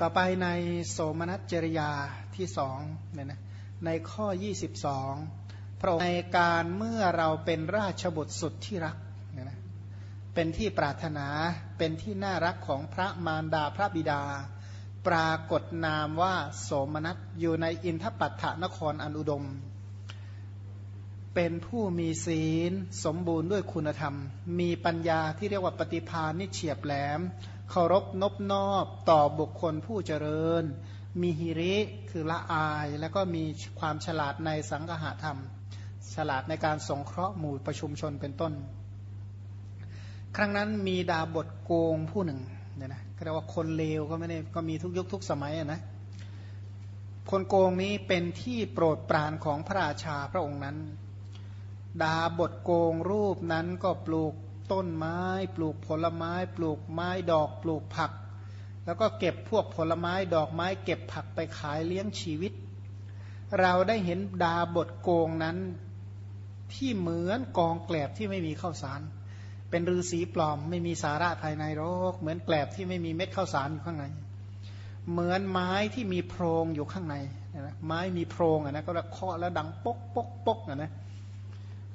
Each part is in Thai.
ต่อไปในโสมนัสจริยาที่สองเนี่ยนะในข้อ 22 พระองค์ในการเมื่อเราเป็นราชบุตรสุดที่รักเนี่ยนะเป็นที่ปรารถนาเป็นที่น่ารักของพระมารดาพระบิดา ปรากฏนามว่าโสมนัสอยู่ในอินทปัฏฐนครอันอุดม เป็นผู้มีศีลสมบูรณ์ด้วยคุณธรรม มีปัญญาที่เรียกว่าปฏิภาณนิเฉียบแหลม เคารพนบนอบต่อบุคคลผู้เจริญ มีฮิริคือละอาย แล้วก็มีความฉลาดในสังหธรรม ฉลาดในการสงเคราะห์หมู่ประชุมชนเป็นต้น ครั้งนั้นมีดาบทโกงผู้หนึ่งเนี่ยนะเรียกว่าคนเลวก็ไม่ได้ก็มีทุกยุคทุกสมัยนะคนโกงนี้เป็นที่โปรดปรานของพระราชาพระองค์นั้น ดาบทโกงรูปนั้นก็ปลูก ต้นไม้ ปลูกผลไม้ ปลูกไม้ดอกปลูกผัก แล้วก็เก็บพวกผลไม้ดอกไม้เก็บผักไปขายเลี้ยงชีวิต เราได้เห็นดาบทโกงนั้นที่เหมือนกองแกลบที่ไม่มีข้าวสาร เป็นฤาษีปลอมไม่มีสาระภายในโรคเหมือนแกลบที่ไม่มีเม็ดข้าวสารอยู่ข้างใน เหมือนไม้ที่มีโพรงอยู่ข้างในไม้มีโพรงอะนะก็เคาะแล้วดังปกปกปกอะนะ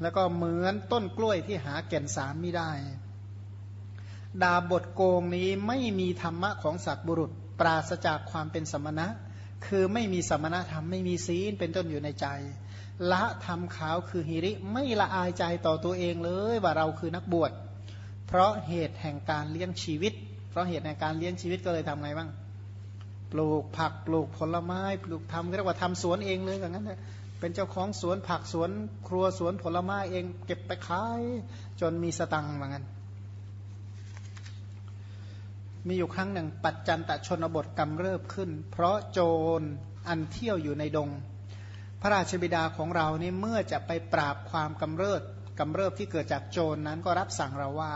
แล้วก็เหมือนต้นกล้วยที่หาแก่นสารไม่ได้ ดาบทโกงนี้ไม่มีธรรมะของสัตว์บุรุษ ปราศจากความเป็นสมณะ คือไม่มีสมณธรรมไม่มีศีลเป็นต้นอยู่ในใจ ละธรรมขาวคือหิริไม่ละอายใจต่อตัวเองเลยว่าเราคือนักบวช เพราะเหตุแห่งการเลี้ยงชีวิต เพราะเหตุแห่งการเลี้ยงชีวิตก็เลยทำไงบ้างปลูกผักปลูกผลไม้ ปลูกทำเรียกว่าทำสวนเองเลยอย่างนั้นเลย เป็นเจ้าของสวนผักสวนครัวสวนผลไม้เองเก็บไปขาย จนมีสตังค์เหมือนกันมีอยู่ครั้งหนึ่งปัจจันตชนบทกำเริบขึ้น เพราะโจรอันเที่ยวอยู่ในดง พระราชบิดาของเรานี่เมื่อจะไปปราบความกำเริบกำเริบที่เกิดจากโจรนนั้นก็รับสั่งเราว่า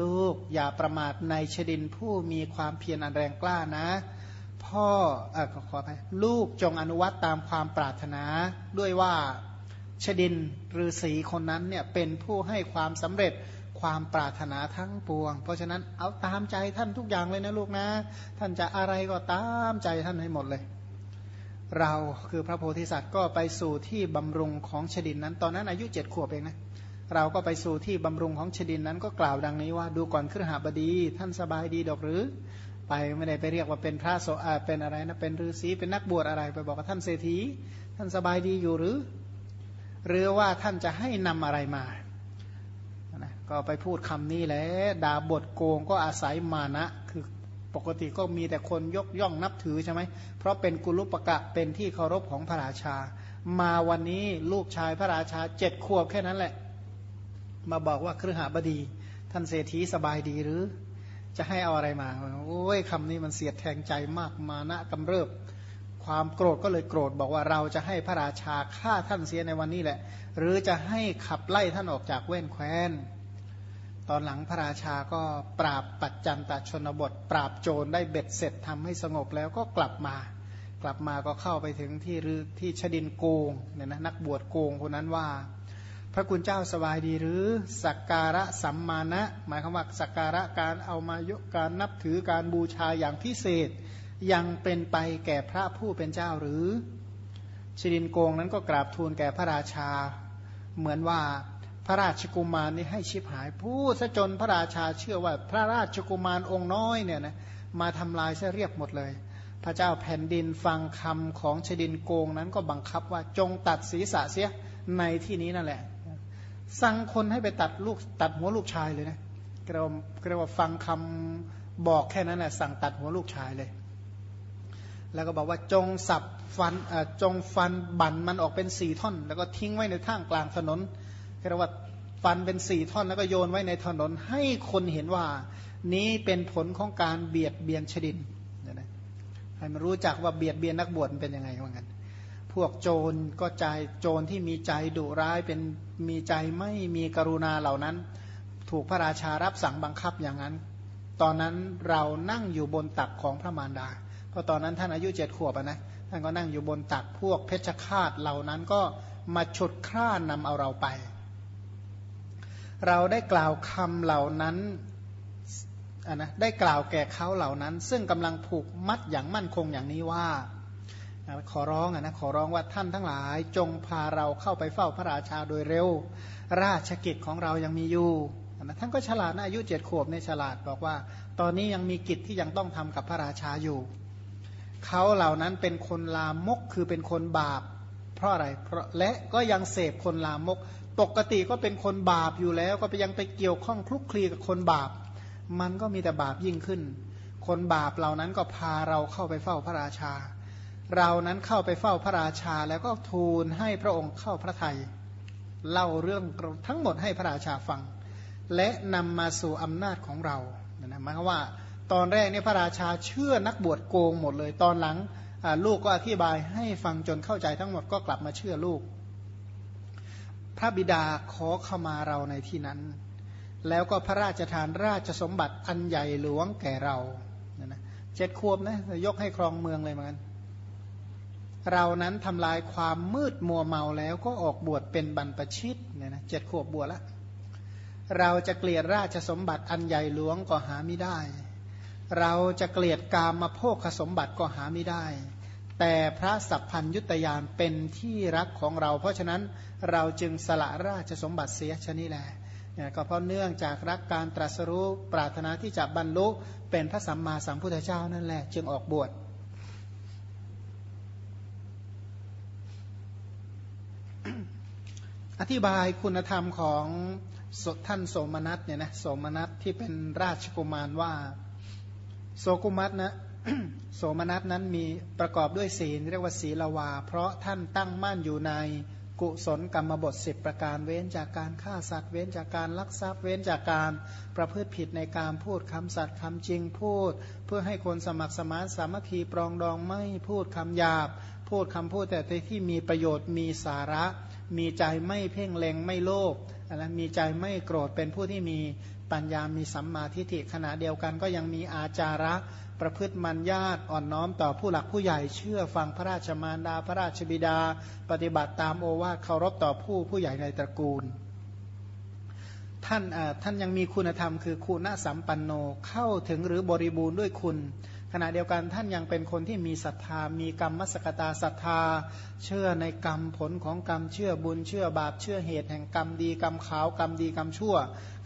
ลูกอย่าประมาทในชดินผู้มีความเพียรอันแรงกล้านะ พ่ออขออภัยลูกจงอนุวัตตามความปรารถนา ด้วยว่าชดินฤาษีคนนั้นเนี่ยเป็นผู้ให้ความสำเร็จความปรารถนาทั้งปวง เพราะฉะนั้นเอาตามใจท่านทุกอย่างเลยนะลูกนะ ท่านจะอะไรก็ตามใจท่านให้หมดเลย เราคือพระโพธิสัตว์ก็ไปสู่ที่บำรุงของชดินนั้น ตอนนั้นอายุเจ็ดขวบเองนะเราก็ไปสู่ที่บำรุงของชดินนั้นก็กล่าวดังนี้ว่า ดูก่อนขึ้นหาบดี ท่านสบายดีดอกหรือ ไปไม่ได้ไปเรียกว่าเป็นพระโสเป็นอะไรนะเป็นฤาษีเป็นนักบวชอะไรไปบอกว่าท่านเศรษฐีท่านสบายดีอยู่หรือ หรือว่าท่านจะให้นำอะไรมานะก็ไปพูดคำนี้แหละด่าบทโกงก็อาศัยมานะคือปกติก็มีแต่คนยกย่องนับถือใช่ไหมเพราะเป็นกุลุปกะเป็นที่เคารพของพระราชา มาวันนี้ลูกชายพระราชาเจ็ดขวบแค่นั้นแหละ มาบอกว่าเครือหาบดี ท่านเศรษฐีสบายดีหรือ จะให้เอาอะไรมาโอ้ยคำนี้มันเสียดแทงใจมากมานะกำเริบ ความโกรธก็เลยโกรธบอกว่าเราจะให้พระราชาฆ่าท่านเสียในวันนี้แหละ หรือจะให้ขับไล่ท่านออกจากเว้นแคว้น ตอนหลังพระราชาก็ปราบปัจจันตชนบท ปราบโจรได้เบ็ดเสร็จทำให้สงบแล้วก็กลับมา กลับมาก็เข้าไปถึงที่รือที่ชดินโกงเนี่ยนะนักบวชโกงคนนั้นว่า พระคุณเจ้าสบายดีหรือสักการะสัมมาณะหมายความว่าสักการะการเอามายกการนับถือการบูชาอย่างพิเศษ ยังเป็นไปแก่พระผู้เป็นเจ้าหรือชิรินโกงนั้นก็กราบทูลแก่พระราชา เหมือนว่าพระราชกุมารนี่ให้ชิบหายพูดซะจนพระราชาเชื่อว่าพระราชกุมารองค์น้อยเนี่ยนะมาทำลายซะเรียบหมดเลย พระเจ้าแผ่นดินฟังคำของชดินโกงนั้นก็บังคับว่าจงตัดศีรษะเสียในที่นี้นั่นแหละ สั่งคนให้ไปตัดลูกตัดหัวลูกชายเลยนะเราเรียกว่าฟังคำบอกแค่นั้นแหละสั่งตัดหัวลูกชายเลย แล้วก็บอกว่าจงสับฟันจงฟันบั่นมันออกเป็นสี่ท่อน แล้วก็ทิ้งไว้ในท่างกลางถนนเรียกว่าฟันเป็นสี่ท่อนแล้วก็โยนไว้ในถนน ให้คนเห็นว่า นี้เป็นผลของการเบียดเบียนชดินให้มันรู้จักว่าเบียดเบียนนักบวชเป็นยังไงเหมือนกัน พวกโจรก็ใจโจรที่มีใจดุร้ายเป็นมีใจไม่มีกรุณาเหล่านั้น ถูกพระราชารับสั่งบังคับอย่างนั้น ตอนนั้นเรานั่งอยู่บนตักของพระมารดา เพราะตอนนั้นท่านอายุเจ็ดขวบนะท่านก็นั่งอยู่บนตักพวกเพชฌฆาตเหล่านั้นก็มาฉุดคร่านำเอาเราไป เราได้กล่าวคำเหล่านั้นนะได้กล่าวแก่เขาเหล่านั้น ซึ่งกำลังผูกมัดอย่างมั่นคงอย่างนี้ว่า ขอร้องอะนะขอร้องว่าท่านทั้งหลาย จงพาเราเข้าไปเฝ้าพระราชาโดยเร็ว ราชกิจของเรายังมีอยู่นะท่านก็ฉลาดนะอายุเจ็ดขวบในฉลาดบอกว่า ตอนนี้ยังมีกิจที่ยังต้องทำกับพระราชาอยู่ เขาเหล่านั้นเป็นคนลามกคือเป็นคนบาป เพราะอะไรเพราะและก็ยังเสพคนลามก ปกติก็เป็นคนบาปอยู่แล้ว ก็ไปยังไปเกี่ยวข้องคลุกคลีกับคนบาป มันก็มีแต่บาปยิ่งขึ้น คนบาปเหล่านั้นก็พาเราเข้าไปเฝ้าพระราชา เรานั้นเข้าไปเฝ้าพระราชาแล้วก็ทูลให้พระองค์เข้าพระทยัยเล่าเรื่องทั้งหมดให้พระราชาฟัง และนำมาสู่อำนาจของเรานะหมายความว่า ตอนแรกเนี่ยพระราชาเชื่อนักบวชโกงหมดเลย ตอนหลังลูกก็อธิบายให้ฟังจนเข้าใจทั้งหมดก็กลับมาเชื่อลูก พระบิดาขอเข้ามาเราในที่นั้น แล้วก็พระราชทานราชสมบัติอันใหญ่หลวงแก่เรานะเจ็ดขวบนะยกให้ครองเมืองเลยเหมือนกัน เรานั้นทำลายความมืดมัวเมาแล้วก็ออกบวชเป็นบรรพชิตเนี่ยนะเจ็ดขวบบวชแล้วเราจะเกลียดราชสมบัติอันใหญ่หลวงก็หาไม่ได้ เราจะเกลียดกามมาโภคสมบัติก็หาไม่ได้ แต่พระสัพพัญยุตยานเป็นที่รักของเรา เพราะฉะนั้นเราจึงสละราชสมบัติเสียชนี้แหละเนี่ยก็เพราะเนื่องจากรักการตรัสรู้ปรารถนาที่จะบรรลุเป็นพระสัมมาสัมพุทธเจ้านั่นแหละ จึงออกบวช อธิบายคุณธรรมของท่านโสมนัสเนี่ยนะโสมนัสที่เป็นราชกุมารว่า โสกุมัตนะโสมนัสนั้นมีประกอบด้วยศีลเรียกว่าศีลวา เพราะท่านตั้งมั่นอยู่ในกุศลกรรมบทสิบประการเว้นจากการฆ่าสัตว์ เว้นจากการลักทรัพย์ เว้นจากการประพฤติผิดในการพูดคำสัตย์คำจริงพูด เพื่อให้คนสมัครสมานสามัคคีปรองดองไม่พูดคำหยาบ พูดคำพูดแต่ที่มีประโยชน์มีสาระ มีใจไม่เพ่งเล็งไม่โลภนะมีใจไม่โกรธเป็นผู้ที่มีปัญญามีสัมมาทิฏฐิขณะเดียวกันก็ยังมีอาจาระประพฤติมัญญาตอ่อนน้อมต่อผู้หลักผู้ใหญ่เชื่อฟังพระราชมารดาพระราชบิดา ปฏิบัติตามโอวาทเคารพต่อผู้ผู้ใหญ่ในตระกูล ท่านท่านยังมีคุณธรรมคือคุณสัมปันโนเข้าถึงหรือบริบูรณ์ด้วยคุณ ณะเดียวกันท่านยังเป็นคนที่มีศรัทธา มีกรรมมสกตาศรัทธา เชื่อในกรรมผลของกรรมเชื่อบุญเชื่อบาปเชื่อเหตุแห่งกรรมดีกรรมขาวกรรมดีกรรมชั่ว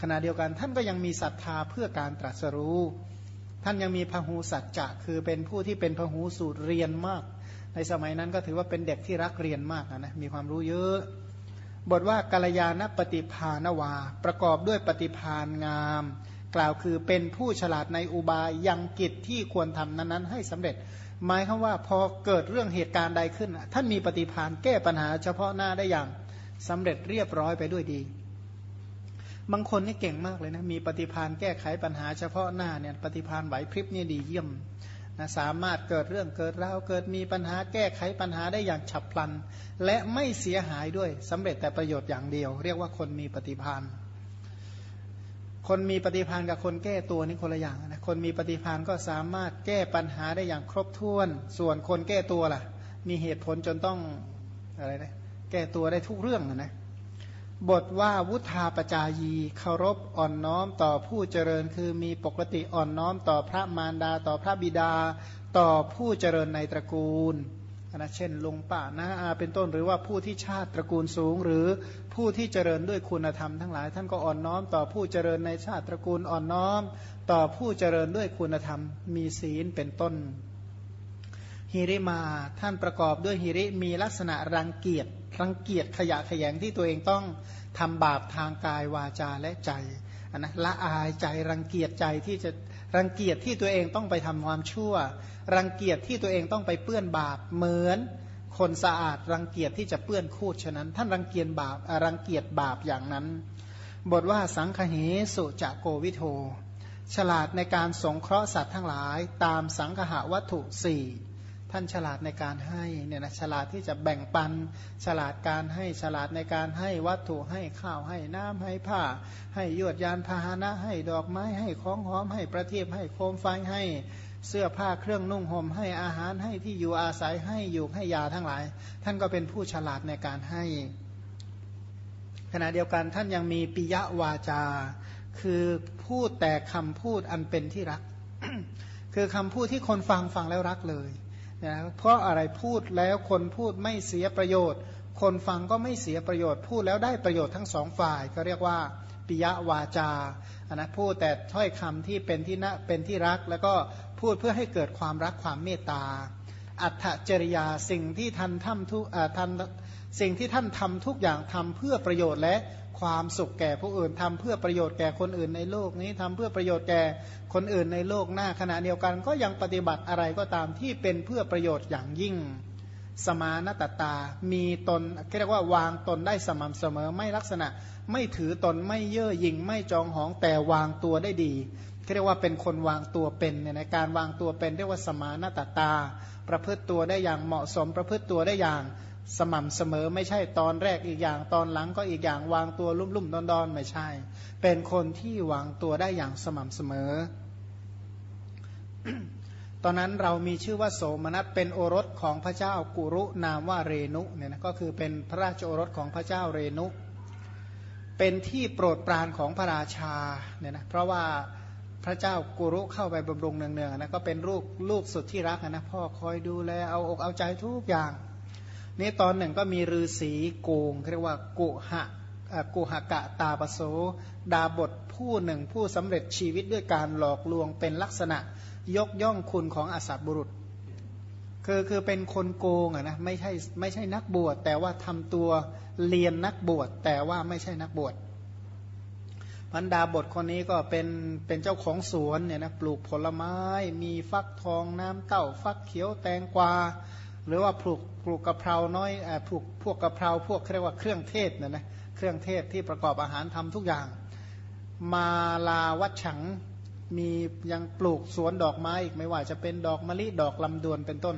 ขณะเดียวกันท่านก็ยังมีศรัทธาเพื่อการตรัสรู้ ท่านยังมีพหูสัจจะคือเป็นผู้ที่เป็นพหูสูตรเรียนมาก ในสมัยนั้นก็ถือว่าเป็นเด็กที่รักเรียนมากนะมีความรู้เยอะ บทว่ากาลยานปฏิภาณวา ประกอบด้วยปฏิภาณงาม กล่าวคือเป็นผู้ฉลาดในอุบายยังกิจที่ควรทำนั้นๆ ให้สำเร็จ หมายคือว่าพอเกิดเรื่องเหตุการณ์ใดขึ้น ท่านมีปฏิภาณแก้ปัญหาเฉพาะหน้าได้อย่างสำเร็จเรียบร้อยไปด้วยดี บางคนนี่เก่งมากเลยนะมีปฏิภาณแก้ไขปัญหาเฉพาะหน้าเนี่ยปฏิภาณไหวพริบเนี่ยดีเยี่ยมนะสามารถเกิดเรื่องเกิดราวเกิดมีปัญหาแก้ไขปัญหาได้อย่างฉับพลัน และไม่เสียหายด้วยสำเร็จแต่ประโยชน์อย่างเดียว เรียกว่าคนมีปฏิภาณ คนมีปฏิพานกับคนแก้ตัวนี่คนละอย่างนะ คนมีปฏิพานก็สามารถแก้ปัญหาได้อย่างครบถ้วน ส่วนคนแก้ตัวล่ะ มีเหตุผลจนต้องอะไรนะ แก้ตัวได้ทุกเรื่องนะ บทว่าวุธาปจายีเคารพอ่อนน้อมต่อผู้เจริญคือมีปกติอ่อนน้อมต่อพระมารดาต่อพระบิดา ต่อผู้เจริญในตระกูล นะเช่นลุงป้าน้าอาเป็นต้นหรือว่าผู้ที่ชาติตระกูลสูง หรือผู้ที่เจริญด้วยคุณธรรมทั้งหลาย ท่านก็อ่อนน้อม ต่อผู้เจริญในชาติตระกูลอ่อนน้อม ต่อผู้เจริญด้วยคุณธรรม มีศีลเป็นต้นฮิริมาท่านประกอบด้วยฮิริมีลักษณะรังเกียจรังเกียจขยะขยงที่ตัวเองต้องทำบาปทางกายวาจาและใจนะละอายใจรังเกียจใจที่จะ รังเกียจที่ตัวเองต้องไปทำความชั่ว รังเกียจที่ตัวเองต้องไปเปื้อนบาปเหมือน คนสะอาดรังเกียจที่จะเปื้อนคูดฉะนั้น ท่านรังเกียจบาปรังเกียจบาปอย่างนั้น บทว่าสังคเหสุจะโกวิโทฉลาดในการสงเคราะห์สัตว์ทั้งหลายตามสังคหวัตถุสี่ ท่านฉลาดในการให้เนี่ยนะฉลาดที่จะแบ่งปัน ฉลาดการให้ฉลาดในการให้วัตถุให้ข้าวให้น้ำให้ผ้า ให้ยวดยานพาหนะ ให้ดอกไม้ให้ของหอมให้ประทีปให้โคมไฟให้เสื้อผ้าเครื่องนุ่งห่มให้อาหารให้ที่อยู่อาศัยให้อยู่ให้ยาทั้งหลาย ท่านก็เป็นผู้ฉลาดในการให้ ขณะเดียวกันท่านยังมีปิยวาจา คือพูดแต่คำพูดอันเป็นที่รัก คือคำพูดที่คนฟังฟังแล้วรักเลย นะเพราะอะไรพูดแล้วคนพูดไม่เสียประโยชน์ คนฟังก็ไม่เสียประโยชน์ พูดแล้วได้ประโยชน์ทั้งสองฝ่ายก็เรียกว่าปิยวาจาอันนะพูดแต่ถ้อยคำที่เป็นที่นะเป็นที่รัก แล้วก็พูดเพื่อให้เกิดความรักความเมตตา อัตจริยาสิ่งที่ท่านทำทุกท่านสิ่งที่ท่านทำทุกอย่างทำเพื่อประโยชน์และ ความสุขแก่ผู้อื่นทำเพื่อประโยชน์แก่คนอื่นในโลกนี้ทำเพื่อประโยชน์แก่คนอื่นในโลกหน้าขณะเดียวกันก็ยังปฏิบัติอะไรก็ตามที่เป็นเพื่อประโยชน์อย่างยิ่ง สมานตตา มีตนเรียกว่าวางตนได้สม่ำเสมอไม่ลักษณะ ไม่ถือตนไม่เย่อหยิ่งไม่จองหองแต่วางตัวได้ดีเรียกว่าเป็นคนวางตัวเป็นเนี่ยในการวางตัวเป็นเรียกว่าสมานตตา ประพฤติตัวได้อย่างเหมาะสมประพฤติตัวได้อย่าง สม่ำเสมอไม่ใช่ตอนแรกอีกอย่างตอนหลังก็อีกอย่างวางตัวลุ่มๆดอนๆไม่ใช่ เป็นคนที่วางตัวได้อย่างสม่ำเสมอ ตอนนั้นเรามีชื่อว่าโสมนัสเป็นโอรสของพระเจ้ากุรุนามว่าเรนุเนี่ยนะก็คือเป็นพระราชโอรสของพระเจ้าเรนุ เป็นที่โปรดปรานของพระราชาเนี่ยนะเพราะว่าพระเจ้ากุรุเข้าไปบำรุงเนืองๆนะก็เป็นลูกลูกสุดที่รักนะพ่อคอยดูแลเอาอกเอาใจทุกอย่าง นี่ตอนหนึ่งก็มีฤาษีโกงเรียกว่ากุหะกุหกะตาปโส ดาบทผู้หนึ่งผู้สำเร็จชีวิตด้วยการหลอกลวงเป็นลักษณะยกย่องคุณของอสัตบุรุษ คือคือเป็นคนโกงอะนะไม่ใช่ไม่ใช่นักบวช แต่ว่าทำตัวเรียนนักบวช แต่ว่าไม่ใช่นักบวชพันดาบทคนนี้ก็เป็นเป็นเจ้าของสวนเนี่ยนะปลูกผลไม้ มีฟักทองน้ำเต้าฟักเขียวแตงกวา หรือว่าปลูกปลูกกะเพราน้อยปลูกพวกกะเพราพวกเรียกว่าเครื่องเทศนะนะเครื่องเทศที่ประกอบอาหารทำทุกอย่าง มาลาวัดฉังมียังปลูกสวนดอกไม้อีกไม่ว่าจะเป็นดอกมะลิดอกลำดวนเป็นต้น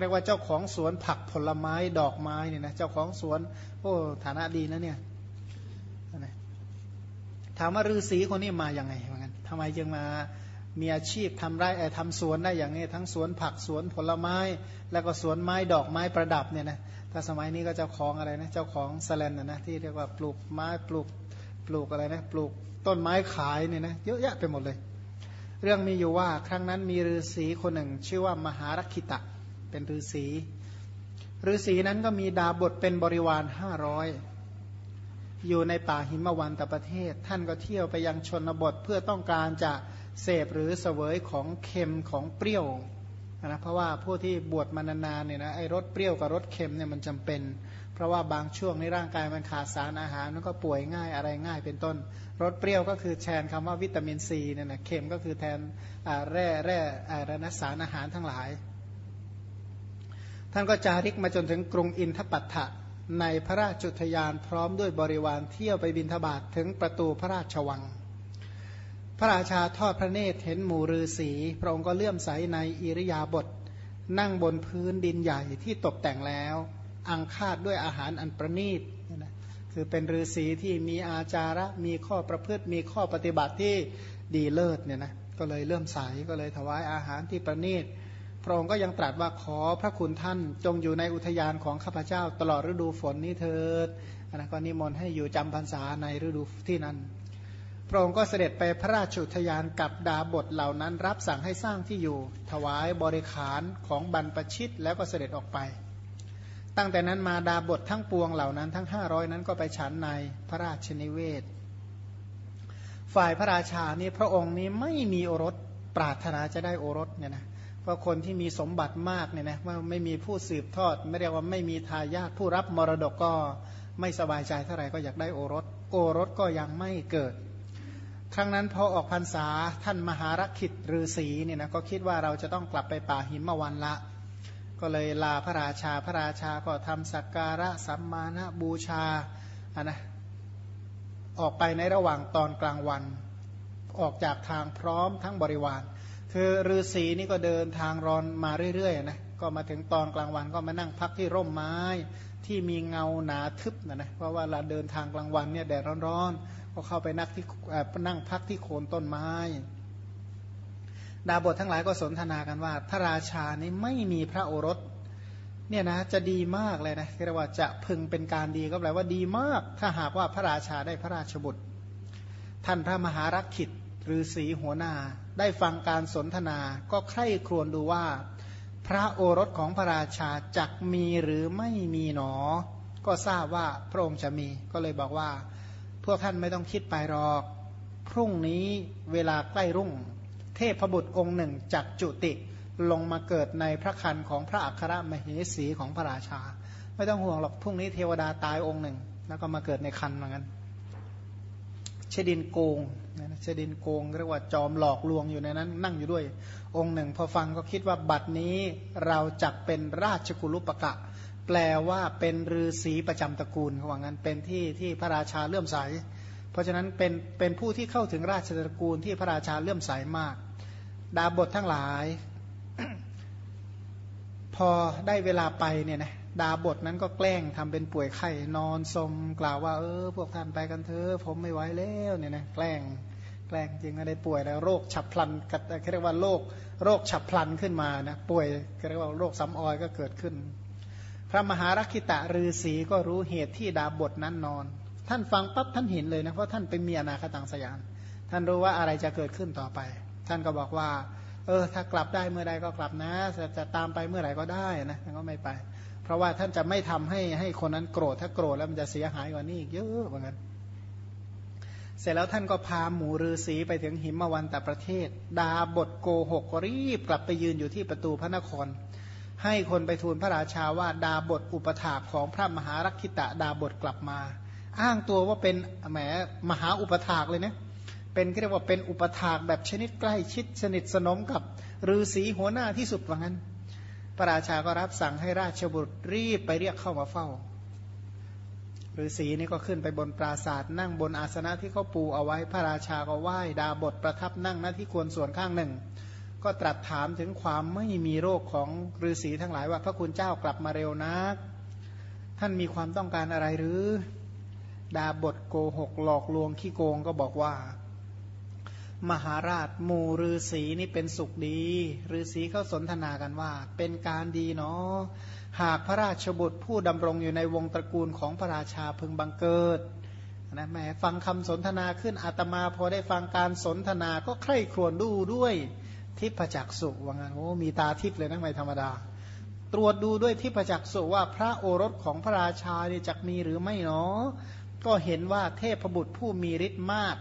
เรียกว่าเจ้าของสวนผักผลไม้ดอกไม้เนี่ยนะเจ้าของสวน โอ้ฐานะดีนะเนี่ยถามว่าฤาษีคนนี้มาอย่างไงเหมือนกันทำไมจึงมา มีอาชีพทำไร่ทำสวนได้อย่างนี้ทั้งสวนผักสวนผลไม้ แล้วก็สวนไม้ดอกไม้ประดับเนี่ยนะถ้าสมัยนี้ก็เจ้าของอะไรนะเจ้าของสแลนนะนะที่เรียกว่าปลูกไม้ปลูกปลูกอะไรนะปลูกต้นไม้ขายเนี่ยนะเยอะแยะไปหมดเลย เรื่องมีอยู่ว่าครั้งนั้นมีฤาษีคนหนึ่ง ชื่อว่ามหารักขิตะเป็นฤาษีฤาษีนั้นก็มีดาบทเป็นบริวารห้าร้อยอยู่ในป่าหิมวันตประเทศ ท่านก็เที่ยวไปยังชนบทเพื่อต้องการจะ เสพหรือเสวยของเค็มของเปรี้ยวนะเพราะว่าผู้ที่บวชมานานๆเนี่ยนะไอ้รสเปรี้ยวกับรสเค็มเนี่ยมันจำเป็น เพราะว่าบางช่วงในร่างกายมันขาดสารอาหารมันก็ป่วยง่ายอะไรง่ายเป็นต้นรสเปรี้ยวก็คือแทนคำว่าวิตามินซีเนี่ยนะเค็มก็คือแทนแร่แร่อะไรนะสารอาหารทั้งหลาย ท่านก็จาริกมาจนถึงกรุงอินทปัตถะในพระราชจุทยานพร้อมด้วยบริวารเที่ยวไปบินทบาทถึงประตูพระราชวัง พระราชาทอดพระเนตรเห็นหมู่ฤาษีพระองค์ก็เลื่อมใสในอิริยาบถนั่งบนพื้นดินใหญ่ที่ตกแต่งแล้ว อังคาดด้วยอาหารอันประณีตนะคือเป็นฤาษีที่มีอาจาระ มีข้อประพฤติ มีข้อปฏิบัติที่ดีเลิศเนี่ยนะก็เลยเลื่อมใสก็เลยถวายอาหารที่ประณีตพระองค์ก็ยังตรัสว่าขอพระคุณท่านจงอยู่ในอุทยานของข้าพเจ้า ตลอดฤดูฝนนี้เถิดนะก็นิมนต์ให้อยู่จำพรรษาในฤดูที่นั้น พระองค์ก็เสด็จไปพระราชุทยานกับดาบทเหล่านั้น รับสั่งให้สร้างที่อยู่ ถวายบริขารของบรรพชิตแล้วก็เสด็จออกไป ตั้งแต่นั้นมาดาบททั้งปวงเหล่านั้นทั้งห้าร้อยนั้นก็ไปฉันในพระราชนิเวศ ฝ่ายพระราชานี่พระองค์นี้ไม่มีโอรสปรารถนาจะได้โอรสเนี่ยนะเพราะคนที่มีสมบัติมากเนี่ยนะว่าไม่มีผู้สืบทอด ไม่เรียกว่าไม่มีทายาทผู้รับมรดกก็ไม่สบายใจเท่าไหร่ก็อยากได้โอรส โอรสก็ยังไม่เกิด ครั้งนั้นพอออกพรรษาท่านมหารคิดฤาษีเนี่ยนะก็คิดว่าเราจะต้องกลับไปป่าหิมวันละ ก็เลยลาพระราชาพระราชาก็ทำสักการะสัมมาณบูชาอะนะออกไปในระหว่างตอนกลางวัน ออกจากทางพร้อมทั้งบริวาร คือฤาษีนี่ก็เดินทางรอนมาเรื่อยๆนะก็มาถึงตอนกลางวันก็มานั่งพักที่ร่มไม้ที่มีเงาหนาทึบนะนะเพราะว่าเราเดินทางกลางวันเนี่ยแดดร้อนๆ ก็เข้าไปนักที่นั่งพักที่โคนต้นไม้ ดาบททั้งหลายก็สนทนากันว่า พระราชานี้ไม่มีพระโอรส เนี่ยนะจะดีมากเลยนะเรียกว่าจะพึงเป็นการดีก็แปลว่าดีมาก ถ้าหากว่าพระราชาได้พระราชบุตร ท่านพระมหารักขิตหรือสีหัวหน้า ได้ฟังการสนทนาก็ใคร่ครวญดูว่า พระโอรสของพระราชาจักมีหรือไม่มีหนอ ก็ทราบว่าพระองค์จะมีก็เลยบอกว่า พวกท่านไม่ต้องคิดไปหรอก พรุ่งนี้เวลาใกล้รุ่ง เทพบุตรองค์หนึ่งจักจุติลงมาเกิดในพระคันของพระอัครมเหสีของพระราชา ไม่ต้องห่วงหรอกพรุ่งนี้เทวดาตายองค์หนึ่ง แล้วก็มาเกิดในคันเหมือนกันเชดินโกงเชดินโกงเรียกว่าจอมหลอกลวงอยู่ในนั้น นั่งอยู่ด้วย องค์หนึ่ง พอฟังก็คิดว่าบัดนี้เราจักเป็นราชกุลุปกะ แปลว่าเป็นฤาษีประจำตระกูลเขาว่างั้นเป็นที่ที่พระราชาเลื่อมใส เพราะฉะนั้นเป็นเป็นผู้ที่เข้าถึงราชตระกูลที่พระราชาเลื่อมใสมาก ดาบททั้งหลาย พอได้เวลาไปเนี่ยนะดาบทนั้นก็แกล้งทำเป็นป่วยไข้นอนสมกล่าวว่า เออ พวกท่านไปกันเถอะผมไม่ไหวแล้วเนี่ยนะแกล้งแกล้งจริงก็ได้ป่วยแล้วโรคฉับพลันเขาเรียกว่าโรคโรคฉับพลันขึ้นมานะป่วยเรียกว่าโรคซ้ำออยก็เกิดขึ้น ระมหารักิตะฤาษีก็รู้เหตุที่ดาบทนั้นนอน ท่านฟังปั๊บท่านเห็นเลยนะเพราะท่านเป็นมีอนาคตังสยาน ท่านรู้ว่าอะไรจะเกิดขึ้นต่อไป ท่านก็บอกว่า เออ ถ้ากลับได้เมื่อใดก็กลับนะ จะจะตามไปเมื่อไหร่ก็ได้นะท่านก็ไม่ไป เพราะว่าท่านจะไม่ทำให้ให้คนนั้นโกรธถ้าโกรธแล้วมันจะเสียหายกว่านี้อีกเยอะเหมือนกันเสร็จแล้วท่านก็พาหมูฤาษีไปถึงหิมวันแต่ประเทศ ดาบทโกหกรีบกลับไปยืนอยู่ที่ประตูพระนคร ให้คนไปทูลพระราชาว่าดาบทอุปถาของพระมหารักขิตะดาบทกลับมา อ้างตัวว่าเป็นแหมมหาอุปถากเลยนะเป็นเรียกว่าเป็นอุปถากแบบชนิดใกล้ชิดสนิทสนมกับฤาษีหัวหน้าที่สุดว่างั้น พระราชาก็รับสั่งให้ราชบุตรรีบไปเรียกเข้ามาเฝ้าฤาษีนี่ก็ขึ้นไปบนปราศาสตร์นั่งบนอาสนะที่เขาปูเอาไว้พระราชาก็ไหว้ดาบทประทับนั่งหน้าที่ควรส่วนข้างหนึ่ง ก็ตรัสถามถึงความไม่มีโรคของฤาษีทั้งหลายว่าพระคุณเจ้ากลับมาเร็วนัก ท่านมีความต้องการอะไรหรือ ดาบทโกหกหลอกลวงขี้โกงก็บอกว่า มหาราชหมู่ฤาษีนี่เป็นสุขดีฤาษีเขาสนทนากันว่า เป็นการดีเนาะหากพระราชบุตรผู้ดำรงอยู่ในวงตระกูลของพระราชาพึงบังเกิดนะแหมฟังคำสนทนาขึ้นอาตมาพอได้ฟังการสนทนาก็ใคร่ครวญดูด้วย ทิพจักสุว่างั้นโอ้มีตาทิพเลยนะไม่ธรรมดา ตรวจดูด้วยทิพจักสุว่าพระโอรสของพระราชาเนี่ยจะมีหรือไม่เนาะก็เห็นว่าเทพบุตรผู้มีฤทธิ์มาก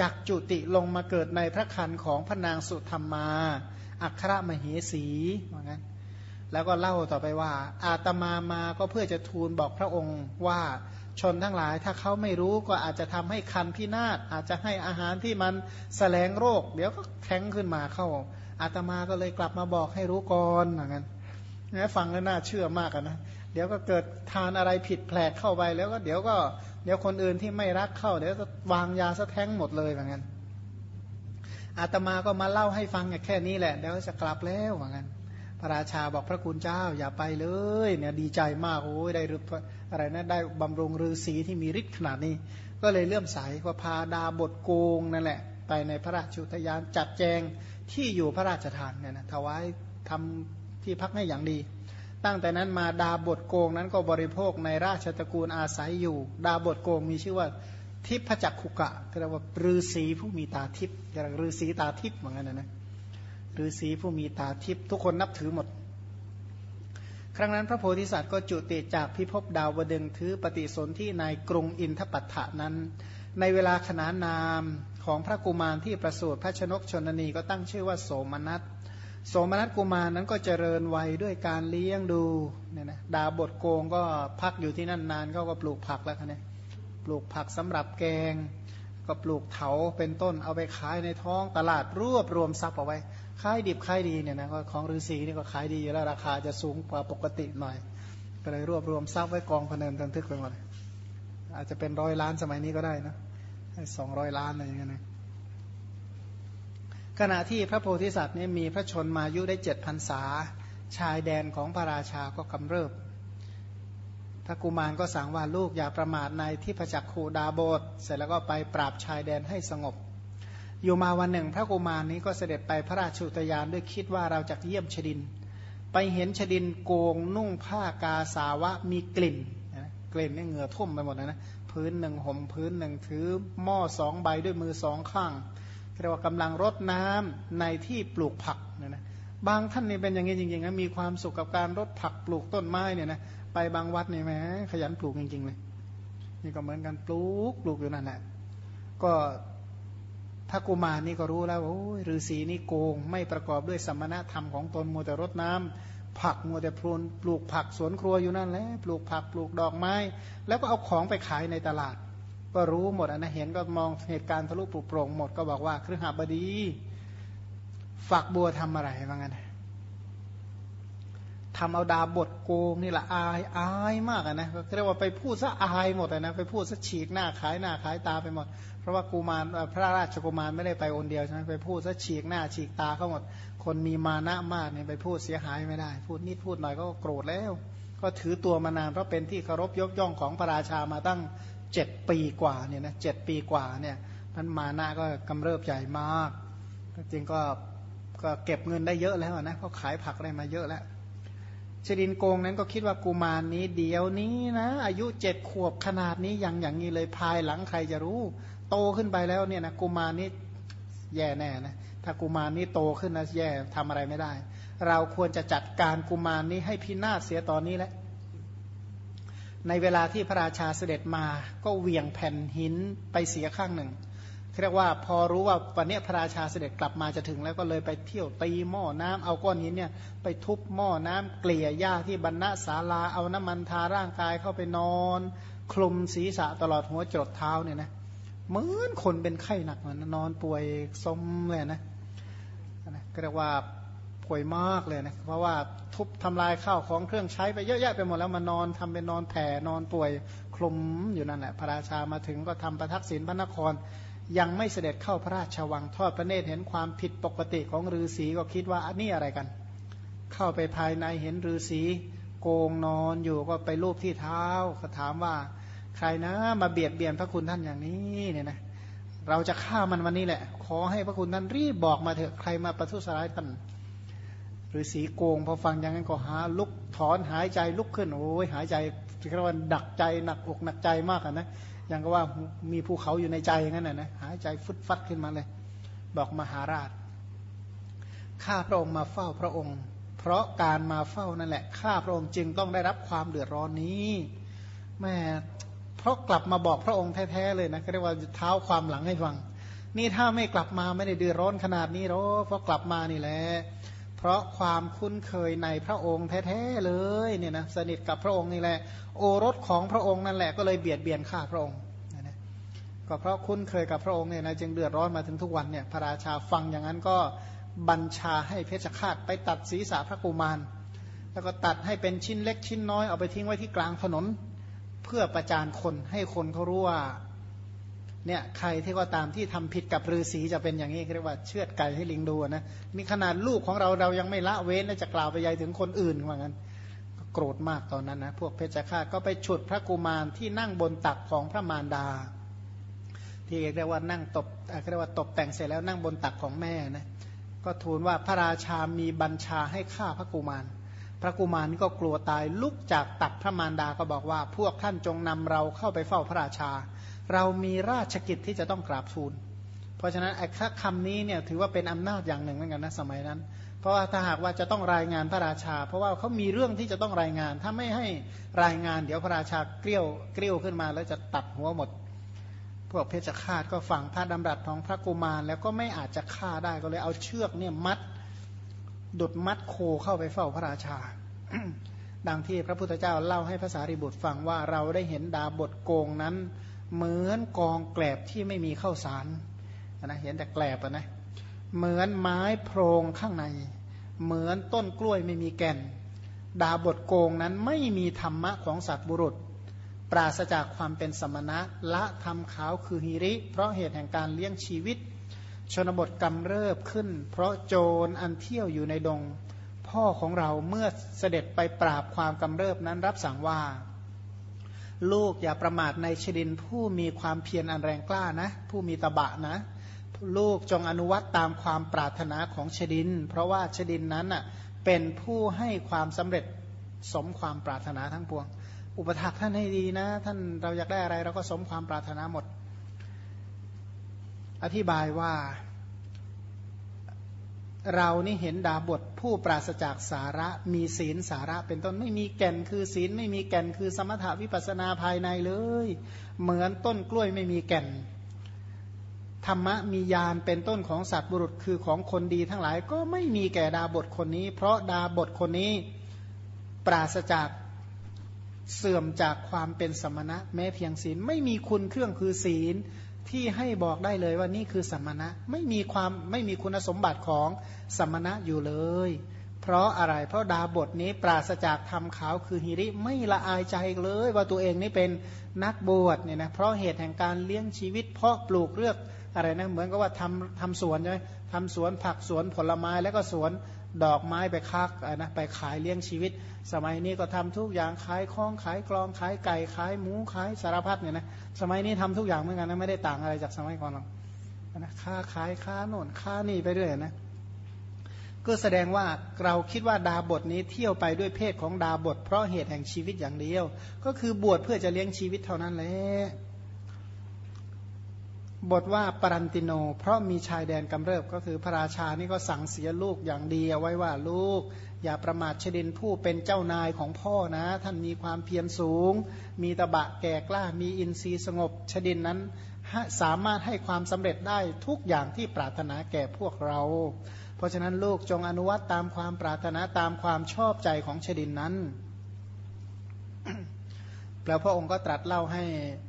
จากจุติลงมาเกิดในพระคันของพระนางสุธรรมา อัครมเหสีว่างั้น แล้วก็เล่าต่อไปว่า อาตมามาก็เพื่อจะทูลบอกพระองค์ว่า ชนทั้งหลาย ถ้าเขาไม่รู้ก็อาจจะทำให้คันพินาศอาจจะให้อาหารที่มันแสลงโรค เดี๋ยวก็แข็งขึ้นมาเข้าอาตมาก็เลยกลับมาบอกให้รู้ก่อนว่างนั้นนะฟังแล้วน่าเชื่อมากนะเดี๋ยวก็เกิดทานอะไรผิดแผลกเข้าไปแล้วก็เดี๋ยวก็เดี๋ยวคนอื่นที่ไม่รักเข้า เดี๋ยวจะวางยาสะแท้งหมดเลยแบบนั้นอาตมาก็มาเล่าให้ฟังแค่นี้แหละเดี๋ยวจะกลับแล้วแบบนั้น พระราชาบอกพระคุณเจ้าอย่าไปเลยเนี่ยดีใจมากโอ้ยได้รึอะไรนะได้บำรุงฤาษีที่มีฤทธิ์ขนาดนี้ ก็เลยเลื่อมใสว่าพาดาบทโกงนั่นแหละ ไปในพระราชุทยานจัดแจงที่อยู่พระราชทานเนี่ยนะถวายทำที่พักให้อย่างดี ตั้งแต่นั้นมาดาบทโกงนั้นก็บริโภคในราชตระกูลอาศัยอยู่ ดาบทโกงมีชื่อว่าทิพจักขุกะก็เรียกว่าฤาษีผู้มีตาทิพย์เรียกฤาษีตาทิพย์เหมือนกันนะนะ ฤาษีผู้มีตาทิพย์ทุกคนนับถือหมด ครั้งนั้นพระโพธิสัตว์ก็จุติจากพิภพดาวดึงถือปฏิสนธิในกรุงอินทปัฏฐานั้น ในเวลาขนานนามของพระกุมารที่ประสูติพระชนกชนนีก็ตั้งชื่อว่าโสมนัสโสมนัสกุมารนั้นก็เจริญวัยด้วยการเลี้ยงดูเนี่ยนะดาบทโกงก็พักอยู่ที่นั่นนานเขาก็ปลูกผักแล้วนี่ยปลูกผักสำหรับแกง ก็ปลูกเถาเป็นต้นเอาไปขายในท้องตลาดรวบรวมทรัพย์เอาไว้ ขายดิบขายดีเนี่ยนะก็ของฤาษีนี่ก็ขายดีอยู่แล้วราคาจะสูงกว่าปกติหน่อย ก็เลยรวบรวมทรัพย์ไว้กองพเนินตันทึกไปหมดอาจจะเป็นร้อยล้านสมัยนี้ก็ได้นะสองร้อยล้านอะไรอย่างเงี้ยนะขณะที่พระโพธิสัตว์นี่มีพระชนมายุได้เจ็ดพันษา ชายแดนของพระราชาก็กำเริบพระกุมารก็สั่งว่าลูกอย่าประมาทในที่ประจักขูดาบสเสร็จแล้วก็ไปปราบชายแดนให้สงบ อยู่มาวันหนึ่ง พระกุมารนี้ก็เสด็จไปพระราชุตยานด้วยคิดว่าเราจะเยี่ยมชดิน ไปเห็นชดินโกงนุ่งผ้ากาสาวะมีกลิ่นกลิ่นนี่เหงื่อท่วมไปหมดนะนะพื้นหนึ่งห่มพื้นหนึ่งถือหม้อสองใบด้วยมือสองข้างเรียกว่ากำลังรดน้ำในที่ปลูกผักเนี่ยนะบางท่านนี่เป็นอย่างนี้จริงๆนะมีความสุขกับการรดผักปลูกต้นไม้เนี่ยนะไปบางวัดนี่แหมขยันปลูกจริงๆเลยนี่ก็เหมือนกันปลูกปลูกอยู่นั่นแหละก็ ถ้ากุมารนี่ก็รู้แล้วโอ้ยฤาษีนี่โกง ไม่ประกอบด้วยสมณธรรมของตนมัวแต่รดน้ำผักมัวแต่พลูนปลูกผักสวนครัวอยู่นั่นแหละปลูกผักปลูกดอกไม้ แล้วก็เอาของไปขายในตลาด ก็รู้หมดนะเห็นก็มองเหตุการณ์ทะลุปลุกโปร่งหมดก็บอกว่าครือหาบดี ฝักบัวทำอะไรว่างั้น ทำเอาดาบทโกงนี่แหละอายอายมากนะก็เรียกว่าไปพูดซะอายหมดนะไปพูดซะฉีกหน้าขายหน้าขายตาไปหมด เพราะว่ากูมารพระราชกุมารไม่ได้ไปอนเดียวใช่ไหมไปพูดซะฉีกหน้าฉีกตาเขาหมด คนมีมานะมากเนี่ยไปพูดเสียหายไม่ได้ พูดนิดพูดหน่อยก็โกรธแล้ว ก็ถือตัวมานานเพราะเป็นที่เคารพยกย่องของพระราชามาตั้งเจ็ดปีกว่าเนี่ยนะเจ็ดปีกว่าเนี่ยมันมานะก็กำเริบใหญ่มากจริงก็ก็เก็บเงินได้เยอะแล้วนะเขาขายผักได้มาเยอะแล้ว ชดินโกงนั้นก็คิดว่ากุมารนนี้เดี๋ยวนี้นะ อายุเจ็ดขวบขนาดนี้ยังอย่างนี้เลยภายหลังใครจะรู้ โตขึ้นไปแล้วเนี่ยนะกุมารนี้แย่แน่นะถ้ากุมารนี้โตขึ้นนะแย่ทำอะไรไม่ได้ เราควรจะจัดการกุมารนี้ให้พินาศเสียตอนนี้แหละในเวลาที่พระราชาเสด็จมาก็เหวี่ยงแผ่นหินไปเสียข้างหนึ่ง เรียกว่าพอรู้ว่าวันนี้พระราชาเสด็จกลับมาจะถึงแล้วก็เลยไปเที่ยวตีหม้อน้ำเอาก้อนหินเนี่ยไปทุบหม้อน้ำเกลี่ยหญ้าที่บรรณศาลาเอาน้ำมันทาร่างกายเข้าไปนอน คลุมศีรษะตลอดหัวจรดเท้าเนี่ยนะเหมือนคนเป็นไข้หนักเหมือนนอนป่วยสมเลยนะนะก็เรียกว่าป่วยมากเลยนะเพราะว่าทุบทำลายข้าวของเครื่องใช้ไปเยอะแยะไปหมดแล้วมานอนทำเป็นนอนแผ่นอนป่วยคลุมอยู่นั่นแหละพระราชามาถึงก็ทำประทักษิณพระนคร ยังไม่เสด็จเข้าพระราชวังทอดพระเนตรเห็นความผิดปกติของฤาษีก็คิดว่าอันนี้อะไรกัน เข้าไปภายในเห็นฤาษีโกงนอนอยู่ก็ไปรูปที่เท้าก็ถามว่าใครนะมาเบียดเบียนพระคุณท่านอย่างนี้เนี่ยนะเราจะฆ่ามันวันนี้แหละ ขอให้พระคุณท่านรีบบอกมาเถอะใครมาประทุษร้ายท่านฤาษีโกงพอฟังอย่างนั้นก็หาลุกถอนหายใจลุกขึ้นโอ้ยหายใจเรียกว่าดักใจหนักอกหนักใจมากนะย่างก็ว่ามีภูเขาอยู่ในใจอย่างนั้นน่ะนะหายใจฟุดฟัดขึ้นมาเลย บอกมหาราชข้าพระองค์มาเฝ้าพระองค์ เพราะการมาเฝ้านั่นแหละข้าพระองค์จึงต้องได้รับความเดือดร้อนนี้แม่เพราะกลับมาบอกพระองค์แท้ๆเลยนะก็เรียกว่าเท้าความหลังให้ฟัง นี่ถ้าไม่กลับมาไม่ได้เดือดร้อนขนาดนี้หรอกเพราะกลับมานี่แหละ เพราะความคุ้นเคยในพระองค์แท้ๆเลยเนี่ยนะสนิทกับพระองค์นี่แหละ โอรสของพระองค์นั่นแหละก็เลยเบียดเบียนข้าพระองค์นะก็เพราะคุ้นเคยกับพระองค์เนี่ยนะจึงเดือดร้อนมาถึงทุกวันเนี่ยพระราชาฟังอย่างนั้นก็บัญชาให้เพชฌฆาตไปตัดศีรษะพระกุมาร แล้วก็ตัดให้เป็นชิ้นเล็กชิ้นน้อยเอาไปทิ้งไว้ที่กลางถนน เพื่อประจานคนให้คนเขารู้ว่า เนี่ยใครที่ก็ตามที่ทำผิดกับฤาษีจะเป็นอย่างนี้เรียกว่าเชือดไก่ให้ลิงดูนะมีขนาดลูกของเราเรายังไม่ละเว้นและจะกล่าวไปยัยถึงคนอื่นว่างั้นก็โกรธมากตอนนั้นนะพวกเพชฌฆาตก็ไปฉุดพระกุมารที่นั่งบนตักของพระมารดา ที่เรียกว่านั่งตบเรียกว่าตบแต่งเสร็จแล้วนั่งบนตักของแม่นะก็ทูลว่าพระราชามีบัญชาให้ฆ่าพระกุมารพระกุมารก็กลัวตายลุกจากตักพระมารดาก็บอกว่า พวกท่านจงนำเราเข้าไปเฝ้าพระราชา เรามีราชกิจที่จะต้องกราบทูล เพราะฉะนั้นไอ้คำนี้เนี่ยถือว่าเป็นอำนาจอย่างหนึ่งเหมือนกันนะสมัยนั้น เพราะว่าถ้าหากว่าจะต้องรายงานพระราชา เพราะว่าเขามีเรื่องที่จะต้องรายงาน ถ้าไม่ให้รายงานเดี๋ยวพระราชาเกลี้ยวเกลี้ยวขึ้นมา แล้วจะตัดหัวหมด พวกเพชฌฆาตก็ฝังพระดำรัสของพระกุมารแล้วก็ไม่อาจจะฆ่าได้ก็เลยเอาเชือกเนี่ยมัดดุดมัดโคเข้าไปเฝ้าพระราชา ดังที่พระพุทธเจ้าเล่าให้ภาษาริบุตรฟังว่าเราได้เห็นดาบทโกงนั้น เหมือนกองแกลบที่ไม่มีข้าวสารนะเห็นแต่แกลบนะเหมือนไม้โพรงข้างใน เหมือนต้นกล้วยไม่มีแก่น ดาบทโกงนั้นไม่มีธรรมะของสัตว์บุรุษ ปราศจากความเป็นสมณะละธรรมขาวคือฮิริ เพราะเหตุแห่งการเลี้ยงชีวิต ชนบทกำเริบขึ้น เพราะโจรอันเที่ยวอยู่ในดง พ่อของเราเมื่อเสด็จไปปราบความกำเริบนั้นรับสั่งว่า ลูกอย่าประมาทในชดินผู้มีความเพียรอันแรงกล้านะ ผู้มีตบะนะ ลูกจงอนุวัตตามความปรารถนาของชดิน เพราะว่าชดินนั้นอะเป็นผู้ให้ความสำเร็จสมความปรารถนาทั้งปวง อุปถัมภ์ท่านให้ดีนะ ท่านเราอยากได้อะไรเราก็สมความปรารถนาหมด อธิบายว่า เรานี่เห็นดาบทผู้ปราศจากสาระมีศีลสาระ เป็นต้นไม่มีแก่นคือศีลไม่มีแก่นคือสมถวิปัสนาภายในเลย เหมือนต้นกล้วยไม่มีแก่น ธรรมะมียานเป็นต้นของสัตว์บุรุษคือของคนดีทั้งหลายก็ไม่มีแก่ดาบทคนนี้ เพราะดาบทคนนี้ปราศจากเสื่อมจากความเป็นสมณะ แม้เพียงศีลไม่มีคุณเครื่องคือศีล ที่ให้บอกได้เลยว่านี่คือสมณะไม่มีความไม่มีคุณสมบัติของสมณะอยู่เลย เพราะอะไรเพราะดาบทนี้ปราศจากทำขาวคือฮิริไม่ละอายใจเลยว่าตัวเองนี่เป็นนักบวชเนี่ยนะเพราะเหตุแห่งการเลี้ยงชีวิต เพาะปลูกเลือกอะไรนะเหมือนกับว่าทำทำสวนใช่ไหมทำสวนผักสวนผลไม้แล้วก็สวน ดอกไม้ไปคักนะไปขายเลี้ยงชีวิต สมัยนี้ก็ทำทุกอย่างขายคล้องขายกลองขายไก่ขายหมูขายสารพัดเนี่ยนะสมัยนี้ทำทุกอย่างเหมือนกันนะไม่ได้ต่างอะไรจากสมัยก่อนหรอกนะค้าขายค้าโน่นค้านี่ไปเรื่อยนะก็แสดงว่าเราคิดว่าดาบทนี้เที่ยวไปด้วยเพศของดาบท เพราะเหตุแห่งชีวิตอย่างเดียว ก็คือบวชเพื่อจะเลี้ยงชีวิตเท่านั้นแหละ บทว่าปรันติโน เพราะมีชายแดนกำเริบก็คือพระราชานี่ก็สั่งเสียลูกอย่างดีเอาไว้ว่าลูก อย่าประมาทชดินผู้เป็นเจ้านายของพ่อนะ ท่านมีความเพียรสูง มีตะบะแก่กล้ามีอินทรีย์สงบชดินนั้นสามารถให้ความสำเร็จได้ทุกอย่างที่ปรารถนาแก่พวกเรา เพราะฉะนั้นลูกจงอนุวัตตามความปรารถนาตามความชอบใจของชดินนั้น แล้วพระองค์ก็ตรัสเล่าให้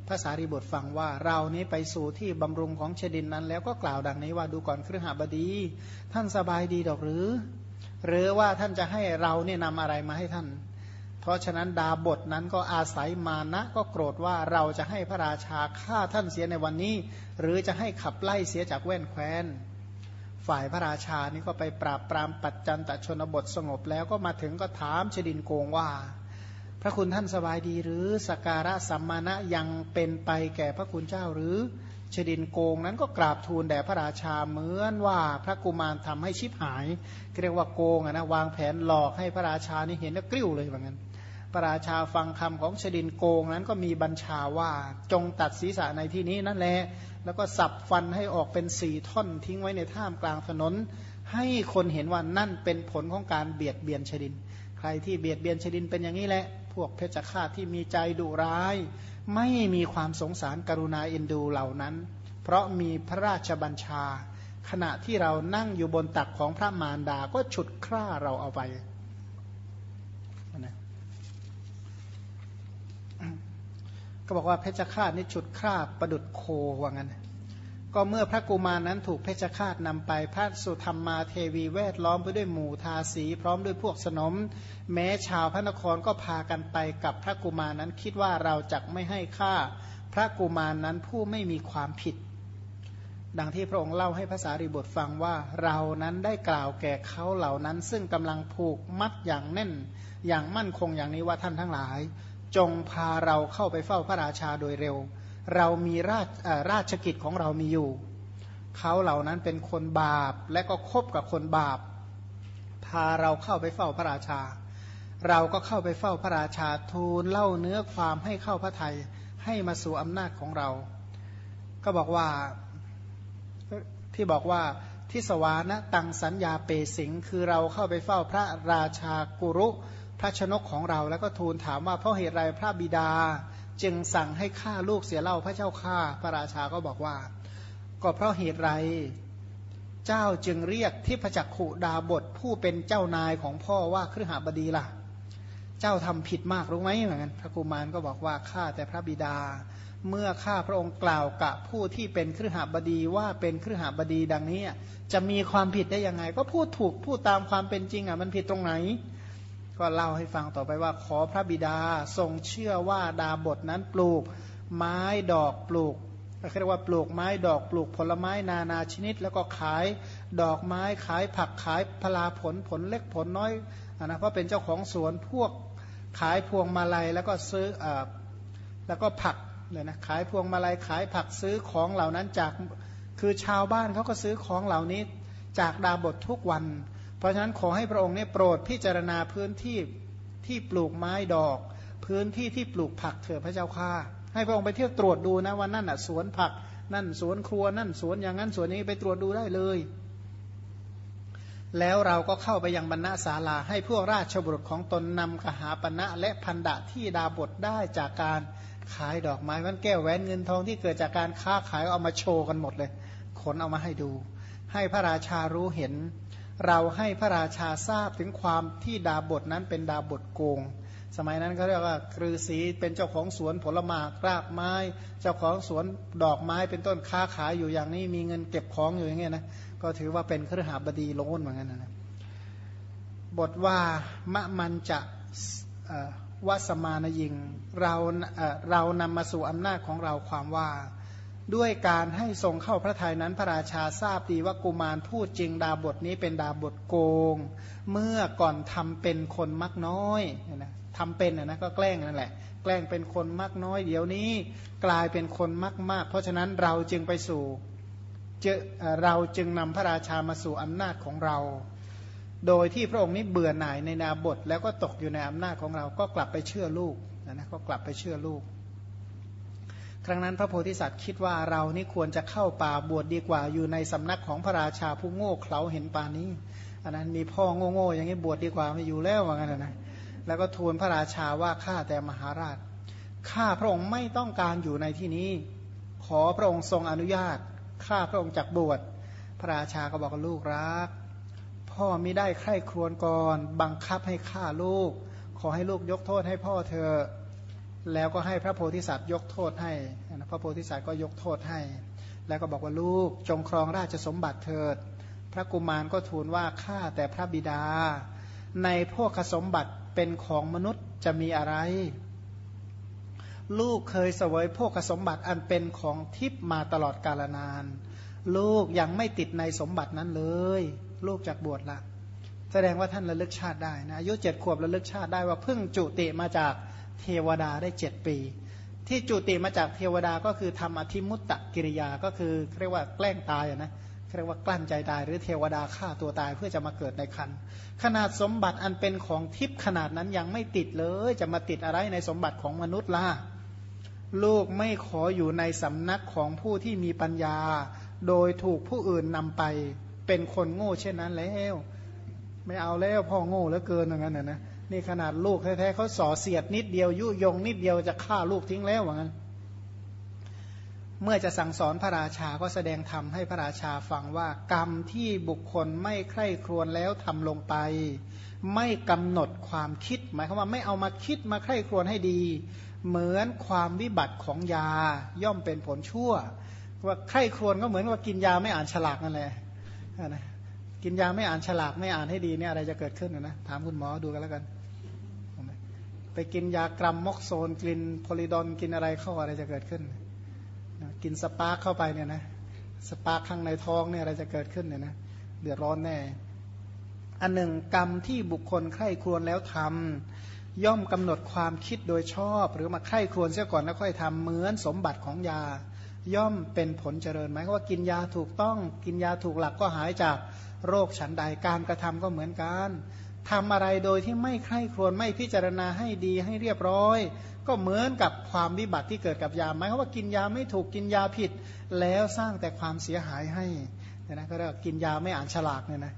พระสารีบุตรฟังว่า เรานี้ไปสู่ที่บำรุงของเชดินนั้น แล้วก็กล่าวดังนี้ว่าดูก่อนครหบดี ท่านสบายดีดอกหรือ หรือว่าท่านจะให้เราเนี่ยนำอะไรมาให้ท่าน เพราะฉะนั้นดาบทนั้นก็อาศัยมานะก็โกรธว่าเราจะให้พระราชาฆ่าท่านเสียในวันนี้ หรือจะให้ขับไล่เสียจากแว่นแคว้น ฝ่ายพระราชานี่ก็ไปปราบปรามปัจจันตชนบทสงบแล้วก็มาถึงก็ถามเชดินโกงว่า พระคุณท่านสบายดีหรือสการะสัมมาณะยังเป็นไปแก่พระคุณเจ้าหรือชดินโกงนั้นก็กราบทูลแด่พระราชาเหมือนว่าพระกุมารทำให้ชิบหายเรียกว่าโกงนะวางแผนหลอกให้พระราชานี่เห็นแล้วกลิ้วเลยว่างั้นพระราชาฟังคำของชดินโกงนั้นก็มีบัญชาว่าจงตัดศีรษะในที่นี้นั่นแหละแล้วก็สับฟันให้ออกเป็นสี่ท่อนทิ้งไว้ในท่ามกลางถนน ให้คนเห็นว่านั่นเป็นผลของการเบียดเบียนชดิน ใครที่เบียดเบียนชดินเป็นอย่างนี้แหละ พวกเพชฌฆาตที่มีใจดุร้าย ไม่มีความสงสารกรุณาเอ็นดูเหล่านั้น เพราะมีพระราชบัญชา ขณะที่เรานั่งอยู่บนตักของพระมารดาก็ฉุดคร่าเราเอาไปก็บอกว่าเพชฌฆาตนี่ฉุดคร่าประดุดโคว่างั้น ก็เมื่อพระกุมารนั้นถูกเพชฌฆาตนำไปพระสุธรรมมาเทวีแวดล้อมไปด้วยหมู่ทาสี พร้อมด้วยพวกสนม แม้ชาวพระนครก็พากันไปกับพระกุมารนั้นคิดว่าเราจะไม่ให้ค่าพระกุมารนั้นผู้ไม่มีความผิด ดังที่พระองค์เล่าให้ภาษาริบทฟังว่าเรานั้นได้กล่าวแก่เขาเหล่านั้น ซึ่งกำลังผูกมัดอย่างแน่น อย่างมั่นคงอย่างนี้ว่าท่านทั้งหลาย จงพาเราเข้าไปเฝ้าพระราชาโดยเร็ว เรามีราชราชกิจของเรามีอยู่ เขาเหล่านั้นเป็นคนบาปและก็คบกับคนบาป พาเราเข้าไปเฝ้าพระราชา เราก็เข้าไปเฝ้าพระราชาทูลเล่าเนื้อความให้เข้าพระไทยให้มาสู่อำนาจของเรา ก็บอกว่าที่บอกว่าที่สวานะตังสัญญาเปสิง คือเราเข้าไปเฝ้าพระราชากุรุ พระชนกของเรา แล้วก็ทูลถามว่าเพราะเหตุไรพระบิดา จึงสั่งให้ฆ่าลูกเสียเล่าพระเจ้าข้าพระราชาก็บอกว่า ก็เพราะเหตุไร เจ้าจึงเรียกที่พระจักขุดาบทผู้เป็นเจ้านายของพ่อว่าครหบดีล่ะ เจ้าทำผิดมากรู้ไหมเหมือนกันพระกุมารก็บอกว่าข้าแต่พระบิดา เมื่อข้าพระองค์กล่าวกับผู้ที่เป็นครหบดีว่าเป็นครหบดีดังนี้จะมีความผิดได้ยังไง ก็พูดถูกพูดตามความเป็นจริงอะมันผิดตรงไหน ก็เล่าให้ฟังต่อไปว่า ขอพระบิดาทรงเชื่อว่าดาบทนั้นปลูก ไม้ดอกปลูกเรียกว่าปลูกไม้ดอกปลูกผลไม้นานาชนิด แล้วก็ขายดอกไม้ขายผักขายพลาผลผลเล็กผลน้อยนะเพราะเป็นเจ้าของสวนพวกขายพวงมาลัยแล้วก็ซื้ออแล้วก็ผักเนี่ยนะขายพวงมาลัยขายผักซื้อของเหล่านั้นจากคือชาวบ้านเขาก็ซื้อของเหล่านี้จากดาบททุกวัน เพราะฉะนั้นขอให้พระองค์เนี่ยโปรดพิจารณาพื้นที่ที่ปลูกไม้ดอก พื้นที่ที่ปลูกผักเถิดพระเจ้าข้าให้พระองค์ไปเที่ยวตรวจดูนะว่านั่นอะสวนผัก นั่นสวนครัวนั่นสวนอย่างนั้นสวนนี้ไปตรวจดูได้เลย แล้วเราก็เข้าไปยังบรรณาศาลาให้พวกราชบุรุษของตนนำกหาปณะและพันดะที่ดาบทได้จากการขายดอกไม้วันแก้วแหวนเงินทองที่เกิดจากการค้าขายเอามาโชว์กันหมดเลยขนเอามาให้ดู ให้พระราชารู้เห็น เราให้พระราชาทราบถึงความที่ดาบทนั้นเป็นดาบทโกง สมัยนั้นเขาเรียกว่าครือสีเป็นเจ้าของสวนผลไม้ราบไม้ เจ้าของสวนดอกไม้เป็นต้นค้าขายอยู่อย่างนี้มีเงินเก็บของอยู่อย่างเงี้ยนะก็ถือว่าเป็นครือหาบดีโล้นเหมือนกันนะบทว่ามะมันจะวัสมานยิงเราเรานำมาสู่อำนาจของเราความว่า ด้วยการให้ทรงเข้าพระทัยนั้นพระราชาทราบดีว่ากุมารพูดจริงดาบทนี้เป็นดาบทโกง เมื่อก่อนทำเป็นคนมักน้อยนะทำเป็นนะก็แกล้งนั่นแหละ แกล้งเป็นคนมักน้อย เดี๋ยวนี้กลายเป็นคนมักมาก เพราะฉะนั้นเราจึงไปสู่เราจึงนำพระราชามาสู่อำนาจของเรา โดยที่พระองค์นี้เบื่อหน่ายในนาบทแล้วก็ตกอยู่ในอำนาจของเราก็กลับไปเชื่อลูกนะนะก็กลับไปเชื่อลูก ครั้งนั้นพระโพธิสัตว์คิดว่าเรานี่ควรจะเข้าป่าบวชดดีกว่าอยู่ในสำนักของพระราชาผู้โง่เขลาเห็นป่านี้อันนั้นมีพ่อโง่ๆอย่างนี้บวชดดีกว่าไม่อยู่แล้วว่างั้นนะแล้วก็ทูลพระราชาว่าข้าแต่มหาราชข้าพระองค์ไม่ต้องการอยู่ในที่นี้ ขอพระองค์ทรงอนุญาตข้าพระองค์จักบวชพระราชาก็บอกลูกรัก พ่อไม่ได้ใคร่ครวญก่อน บังคับให้ฆ่าลูก ขอให้ลูกยกโทษให้พ่อเธอ แล้วก็ให้พระโพธิสัตว์ยกโทษให้พระโพธิสัตว์ก็ยกโทษให้ แล้วก็บอกว่าลูกจงครองราชสมบัติเถิด พระกุมารก็ทูลว่าข้าแต่พระบิดา ในพวกสมบัติเป็นของมนุษย์จะมีอะไร ลูกเคยเสวยพวกสมบัติอันเป็นของทิพมาตลอดกาลนาน ลูกยังไม่ติดในสมบัตินั้นเลย ลูกจากบวชละแสดงว่าท่านระลึกชาติได้นะอายุเจ็ดขวบระลึกชาติได้ว่าเพิ่งจุติมาจาก เทวดาได้เจ็ดปี ที่จุติมาจากเทวดาก็คือทำอธิมุตตกิริยาก็คือเรียกว่าแกล้งตายนะเรียกว่ากลั้นใจตาย หรือเทวดาฆ่าตัวตายเพื่อจะมาเกิดในคันขนาดสมบัติอันเป็นของทิพย์ขนาดนั้นยังไม่ติดเลย จะมาติดอะไรในสมบัติของมนุษย์ล่ะลูกไม่ขออยู่ในสำนักของผู้ที่มีปัญญา โดยถูกผู้อื่นนำไปเป็นคนโง่เช่นนั้นแล้ว ไม่เอาแล้วพ่อโง่แล้วเกินอย่างนั้นนะ นี่ขนาดลูกแท้ๆเขาส่อเสียดนิดเดียว ยุยงนิดเดียวจะฆ่าลูกทิ้งแล้วอย่างนั้น เมื่อจะสั่งสอนพระราชาก็แสดงธรรมให้พระราชาฟังว่ากรรมที่บุคคลไม่ใคร่ครวญแล้วทำลงไป ไม่กำหนดความคิด หมายความว่าไม่เอามาคิดมาใคร่ครวญให้ดี เหมือนความวิบัติของยาย่อมเป็นผลชั่ว ว่าใคร่ครวญก็เหมือนว่ากินยาไม่อ่านฉลากนั่นแหละนะกินยาไม่อ่านฉลากไม่อ่านให้ดีเนี่ยอะไรจะเกิดขึ้นนะถามคุณหมอดูกันแล้วกัน ไปกินยากรัมม็อกโซนกินโฟลิดอลกินอะไรเข้าอะไรจะเกิดขึ้น กินสปาร์เข้าไปเนี่ยนะสปาร์ข้างในท้องเนี่ยอะไรจะเกิดขึ้นเนี่ยนะเดือดร้อนแน่ อันหนึ่งกรรมที่บุคคลใคร่ครวญแล้วทำย่อมกำหนดความคิดโดยชอบ หรือมาใคร่ครวญเสียก่อนแล้วค่อยทำเหมือนสมบัติของยา ย่อมเป็นผลเจริญไหมว่ากินยาถูกต้อง กินยาถูกหลักก็หายจากโรคฉันใดการกระทำก็เหมือนกัน ทำอะไรโดยที่ไม่ใคร่ครวญไม่พิจารณาให้ดีให้เรียบร้อย ก็เหมือนกับความวิบัติที่เกิดกับยาหมายว่ากินยาไม่ถูกกินยาผิด แล้วสร้างแต่ความเสียหายให้เนี่ยนะก็เรียกกินยาไม่อ่านฉลากเนี่ยนะ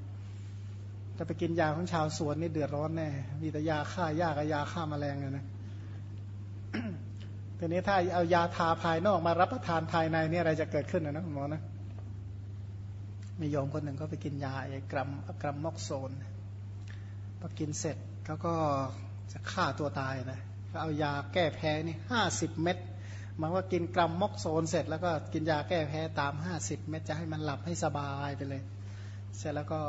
จะไปกินยาของชาวสวนนี่เดือดร้อนแน่มีแต่ยาฆ่าหญ้ากับยาฆ่าแมลงเลยนะทีนี้ถ้าเอายาทาภายนอกมารับประทานภายในนี่อะไรจะเกิดขึ้นนะหมอนะมีโยมคนหนึ่งก็ไปกินยาไอ้กรัมกรัมมอกโซน อกินเสร็จเขาก็จะฆ่าตัวตายนะก็เอายาแก้แพ้นี่ห้าสิบเม็ดมันว่ากินกรัมมอกโซนเสร็จ แล้วก็กินยาแก้แพ้ตามห้าสิบเม็ดจะให้มันหลับให้สบายไปเลย เสร็จแล้วก็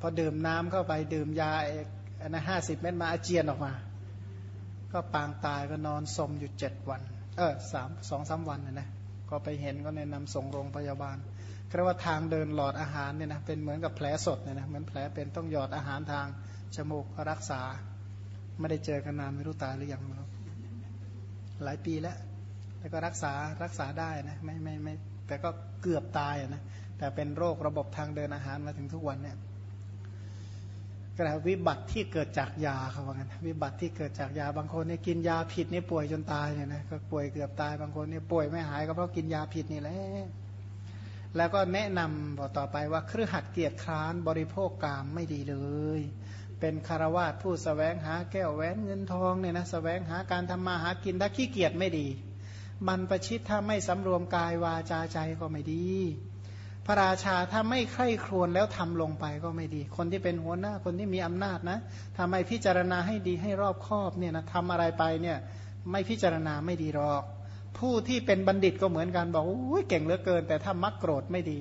พอดื่มน้ำเข้าไปดื่มยาอันนั้นห้าสิบเม็ดมาอาเจียนออกมา ก็ปางตายก็นอนสมอยู่เจ็ดวัน เออสามสองสาวันนะนะก็ไปเห็นก็แนะนำส่งโรงพยาบาล เรียกว่าทางเดินหลอดอาหารเนี่ยนะเป็นเหมือนกับแผลสดเนี่ยนะเหมือนแผลเป็นต้องหยอดอาหารทางจมูกรักษา ไม่ได้เจอกันนานไม่รู้ตายหรือยังหลายปีแล้วแต่ก็รักษารักษาได้นะไม่ไม่ไม่แต่ก็เกือบตายนะแต่เป็นโรคระบบทางเดินอาหารมาถึงทุกวันเนี่ยก็ได้วิบัติที่เกิดจากยาเขาว่างั้นวิบัติที่เกิดจากยาบางคนเนี่ยกินยาผิดนี่ป่วยจนตายเนี่ยนะก็ป่วยเกือบตายบางคนเนี่ยป่วยไม่หายก็เพราะกินยาผิดนี่แหละ แล้วก็แนะนำบอกต่อไปว่าเครือขัดเกียรติคร้านบริโภคกามไม่ดีเลย เป็นคารวาสผู้สแสวงหาแก้วแหวนเงินทองเนี่ยนะสแสวงหาการทำมาหากินถ้าขี้เกียจไม่ดี มันประชิดถ้าไม่สำรวมกายวาจาใจก็ไม่ดี พระราชาถ้าไม่ใคร่ครวญแล้วทำลงไปก็ไม่ดี คนที่เป็นหัวหน้าคนที่มีอำนาจนะทำไมพิจารณาให้ดีให้รอบคอบเนี่ยนะทำอะไรไปเนี่ยไม่พิจารณาไม่ดีหรอก ผู้ที่เป็นบัณฑิตก็เหมือนกันบอกโอ้ยเก่งเหลือเกิน แต่ถ้ามักโกรธไม่ดี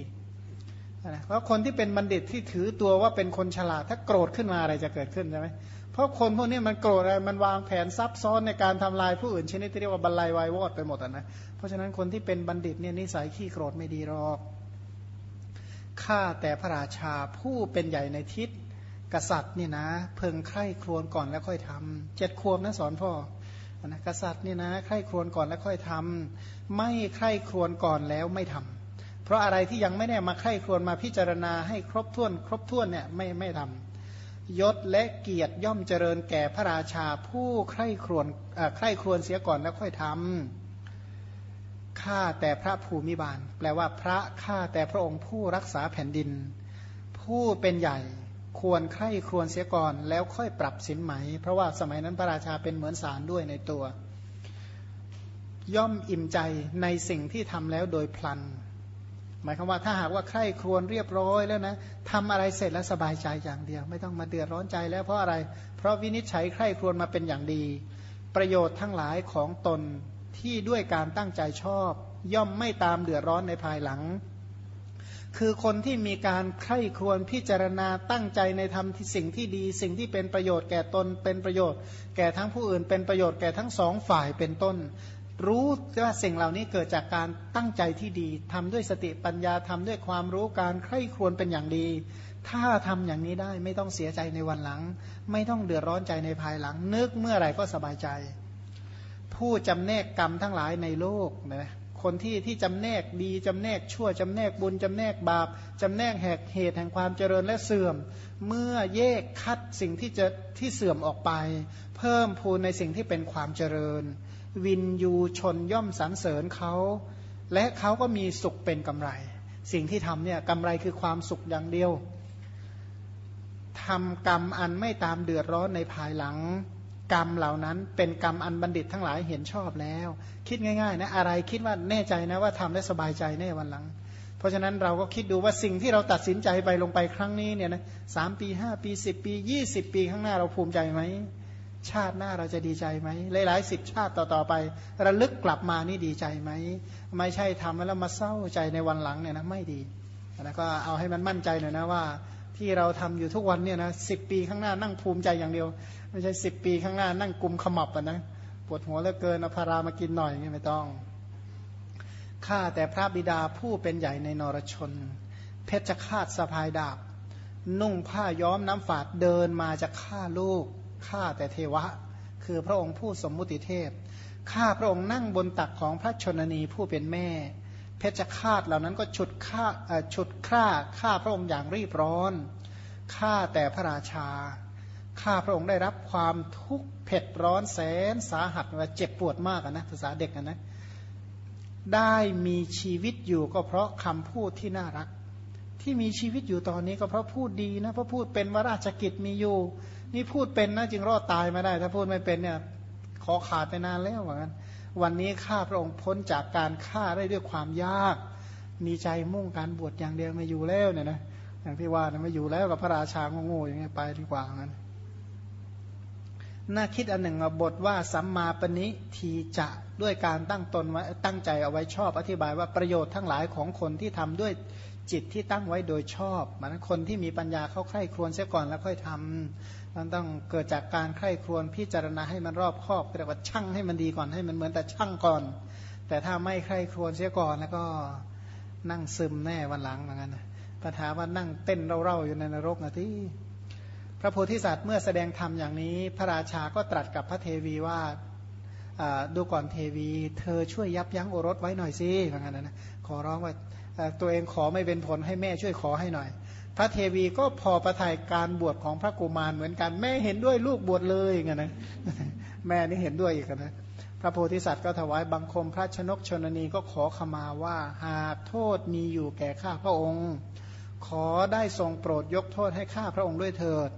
นะเพราะคนที่เป็นบัณฑิตที่ถือตัวว่าเป็นคนฉลาด ถ้าโกรธขึ้นมาอะไรจะเกิดขึ้นใช่ไหมเพราะคนพวกนี้มันโกรธอะไรมันวางแผนซับซ้อนในการทำลายผู้อื่นชนิดที่เรียกว่าบรรลัยวายวอดไปหมดนะเพราะฉะนั้นคนที่เป็นบัณฑิตเนี่ยนิสัยขี้โกรธไม่ดีหรอกข้าแต่พระราชาผู้เป็นใหญ่ในทิศกษัตริย์นี่นะ เพิ่งใคร่ครวญก่อนแล้วค่อยทำเจ็ดควบนะสอนพ่อ นะกษัตริย์นี่นะใคร่ครวญก่อนแล้วค่อยทำไม่ใคร่ครวญก่อนแล้วไม่ทำเพราะอะไรที่ยังไม่ได้มาใคร่ครวญมาพิจารณาให้ครบถ้วน ครบถ้วนเนี่ยไม่ไม่ทำยศและเกียรติย่อมเจริญแก่พระราชาผู้ใคร่ครวญใคร่ครวญเสียก่อนแล้วค่อยทำข้าแต่พระภูมิบาล แปลว่าพระข้าแต่พระองค์ผู้รักษาแผ่นดิน ผู้เป็นใหญ่ ควรใคร่ครวญเสียก่อน แล้วค่อยปรับสินไหม เพราะว่าสมัยนั้นพระราชาเป็นเหมือนสารด้วยในตัว ย่อมอิ่มใจในสิ่งที่ทำแล้วโดยพลัน หมายความว่าถ้าหากว่าใคร่ครวญเรียบร้อยแล้วนะทำอะไรเสร็จแล้วสบายใจอย่างเดียว ไม่ต้องมาเดือดร้อนใจแล้วเพราะอะไร เพราะวินิจฉัยใคร่ครวญมาเป็นอย่างดี ประโยชน์ทั้งหลายของตนที่ด้วยการตั้งใจชอบ ย่อมไม่ตามเดือดร้อนในภายหลัง คือคนที่มีการใคร่ครวญพิจารณาตั้งใจในทำที่สิ่งที่ดี สิ่งที่เป็นประโยชน์แก่ตนเป็นประโยชน์ แก่ทั้งผู้อื่น เป็นประโยชน์แก่ทั้งสองฝ่ายเป็นต้น รู้ว่าสิ่งเหล่านี้เกิดจากการตั้งใจที่ดีทำด้วยสติปัญญาทำด้วยความรู้การใคร่ครวญเป็นอย่างดี ถ้าทำอย่างนี้ได้ไม่ต้องเสียใจในวันหลัง ไม่ต้องเดือดร้อนใจในภายหลัง นึกเมื่อไหร่ก็สบายใจ ผู้จำแนกกรรมทั้งหลายในโลกนะ คนที่ที่จำแนกดีจำแนกชั่วจำแนกบุญจำแนกบาปจำแนกแหกเหตุแห่งความเจริญและเสื่อม เมื่อแยกคัดสิ่งที่จะที่เสื่อมออกไป เพิ่มพูนในสิ่งที่เป็นความเจริญ วินยูชนย่อมสรรเสริญเขา และเขาก็มีสุขเป็นกำไร สิ่งที่ทำเนี่ยกำไรคือความสุขอย่างเดียวทำกรรมอันไม่ตามเดือดร้อนในภายหลัง กรรมเหล่านั้นเป็นกรรมอันบัณฑิตทั้งหลายเห็นชอบแล้ว คิดง่ายๆนะอะไรคิดว่าแน่ใจนะว่าทำได้สบายใจแน่วันหลัง เพราะฉะนั้นเราก็คิดดูว่าสิ่งที่เราตัดสินใจไปลงไปครั้งนี้เนี่ยนะสามปีห้าปีสิบปียี่สิบปีข้างหน้าเราภูมิใจไหมชาติหน้าเราจะดีใจไหมหลายๆสิบชาติต่อๆไป ระลึกกลับมานี่ดีใจไหมไม่ใช่ทำแล้วมาเศร้าใจในวันหลังเนี่ยนะไม่ดีแล้วก็เอาให้มันมั่นใจหน่อยนะว่า ที่เราทำอยู่ทุกวันเนี่ยนะสิบปีข้างหน้านั่งภูมิใจอย่างเดียว ไม่ใช่สิบปีข้างหน้านั่งกลุมขมับอะนะปวดหัวเหลือเกินเอาพารามากินหน่อยงี้ไม่ต้องข้าแต่พระบิดาผู้เป็นใหญ่ในนรชน เพชฌฆาตสะพายดาบ นุ่งผ้าย้อมน้ำฝาดเดินมาจะฆ่าลูกฆ่าแต่เทวะ คือพระองค์ผู้สมมุติเทพข้าพระองค์นั่งบนตักของพระชนนีผู้เป็นแม่ เพชฌฆาตเหล่านั้นก็ฉุดฆ่าฉุดฆ่าฆ่าพระองค์อย่างรีบร้อนฆ่าแต่พระราชา ข้าพระองค์ได้รับความทุกข์เผ็ดร้อนแสนสาหัสว่าเจ็บปวดมากนะภาษาเด็กนะได้มีชีวิตอยู่ก็เพราะคำพูดที่น่ารัก ที่มีชีวิตอยู่ตอนนี้ก็เพราะพูดดีนะเพราะพูดเป็นวราชกิจมีอยู่ นี่พูดเป็นนะจึงรอดตายมาได้ ถ้าพูดไม่เป็นเนี่ยขอขาดไปนานแล้วเหมือนกันวันนี้ข้าพระองค์พ้นจากการฆ่าได้ด้วยความยาก มีใจมุ่งการบวชอย่างเดียวม่อยู่แล้วเนี่ยนะอย่างที่ว่านะม่อยู่แล้วกับพระราชาโง่ๆอย่างเงี้ยไปดีกว่างั้น น่าคิดอันหนึ่งบทว่าสัมมาปณิทีจะด้วยการตั้งตนไว้ตั้งใจเอาไว้ชอบ อธิบายว่าประโยชน์ทั้งหลายของคนที่ทำด้วยจิตที่ตั้งไว้โดยชอบมันคนที่มีปัญญาเข้าใคร่ครวญเสียก่อนแล้วค่อยทำมันต้องเกิดจากการใคร่ครวญพิจารณาให้มันรอบคอบเรียกว่าช่างให้มันดีก่อนให้มันเหมือนแต่ช่างก่อน แต่ถ้าไม่ใคร่ครวญเสียก่อนแล้วก็นั่งซึมแน่วันหลังเหมือนกันปัญหาว่านั่งเต้นเร่าๆอยู่ในนรกนะที่ พระโพธิสัตว์เมื่อแสดงธรรมอย่างนี้ พระราชาก็ตรัสกับพระเทวีว่าดูก่อนเทวี เธอช่วยยับยั้งโอรสไว้หน่อยสิว่างั้นนะขอร้องว่าตัวเองขอไม่เป็นผลให้แม่ช่วยขอให้หน่อย พระเทวีก็พอประทัยการบวชของพระกุมารเหมือนกันแม่เห็นด้วยลูกบวชเลยไงนะแม่นี่เห็นด้วยอีกนะพระโพธิสัตว์ก็ถวายบังคมพระชนกชนนีก็ขอขมาว่าหากโทษมีอยู่แก่ข้าพระองค์ ขอได้ทรงโปรดยกโทษให้ข้าพระองค์ด้วยเถิด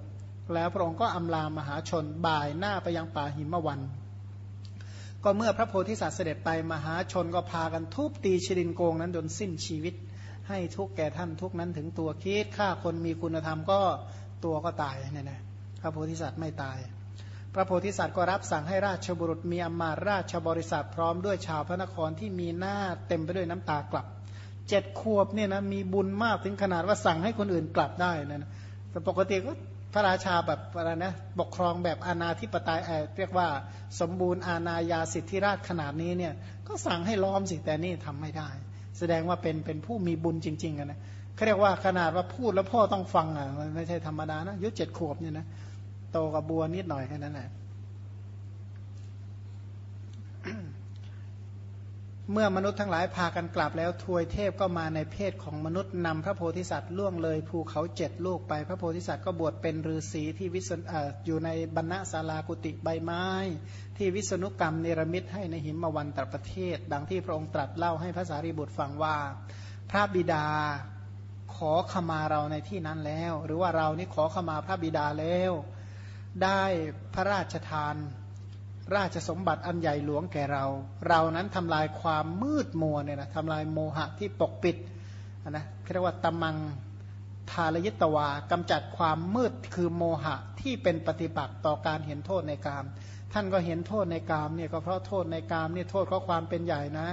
แล้วพระองค์ก็อำลามหาชนบ่ายหน้าไปยังป่าหิมวัน ก็เมื่อพระโพธิสัตว์เสด็จไปมหาชนก็พากันทุบตีชรินโกงนั้นจนสิ้นชีวิต ให้ทุกแก่ท่านทุกนั้นถึงตัวคิดฆ่าคนมีคุณธรรมก็ตัวก็ตายเนี่ยนะพระโพธิสัตว์ไม่ตาย พระโพธิสัตว์ก็รับสั่งให้ราชบุรุษมีอมาราชบริษัทพร้อมด้วยชาวพระนครที่มีหน้าเต็มไปด้วยน้ำตากลับเจ็ดขวบเนี่ยนะมีบุญมากถึงขนาดว่าสั่งให้คนอื่นกลับได้นะแต่ปกติก็ พระราชาแบบอะไรนะปกครองแบบอาณาธิปไตยเรียกว่าสมบูรณ์อาณาญาสิทธิราชขนาดนี้เนี่ยก็สั่งให้ล้อมสิแต่นี่ทำไม่ได้ แสดงว่าเป็นเป็นผู้มีบุญจริงๆนะเขาเรียกว่าขนาดว่าพูดแล้วพ่อต้องฟังอะไม่ใช่ธรรมดานะยุเจ็ดขวบเนี่ยนะโตกับบัวนิดหน่อยแค่นั้นแหละ เมื่อมนุษย์ทั้งหลายพากันกลับแล้วทวยเทพก็มาในเพศของมนุษย์นำพระโพธิสัตว์ล่วงเลยภูเขาเจ็ดลูกไป พระโพธิสัตว์ก็บวชเป็นฤาษีที่วิสออยู่ในบรรณศาลากุติใบไม้ ที่วิษณุกรรมเนรมิตให้ในหิมวันตรประเทศ ดังที่พระองค์ตรัสเล่าให้พระสารีบุตรฟังว่า พระบิดาขอขมาเราในที่นั้นแล้ว หรือว่าเรานี่ขอขมาพระบิดาแล้ว ได้พระราชทาน ราชสมบัติอันใหญ่หลวงแก่เรา เรานั้นทำลายความมืดมัวเนี่ยนะทำลายโมหะที่ปกปิดนะเรียกว่าตมังทารยิตวากำจัดความมืดคือโมหะที่เป็นปฏิบัติต่อการเห็นโทษในกาม ท่านก็เห็นโทษในกามเนี่ยก็เพราะโทษในกามเนี่ยโทษเพราะความเป็นใหญ่นะ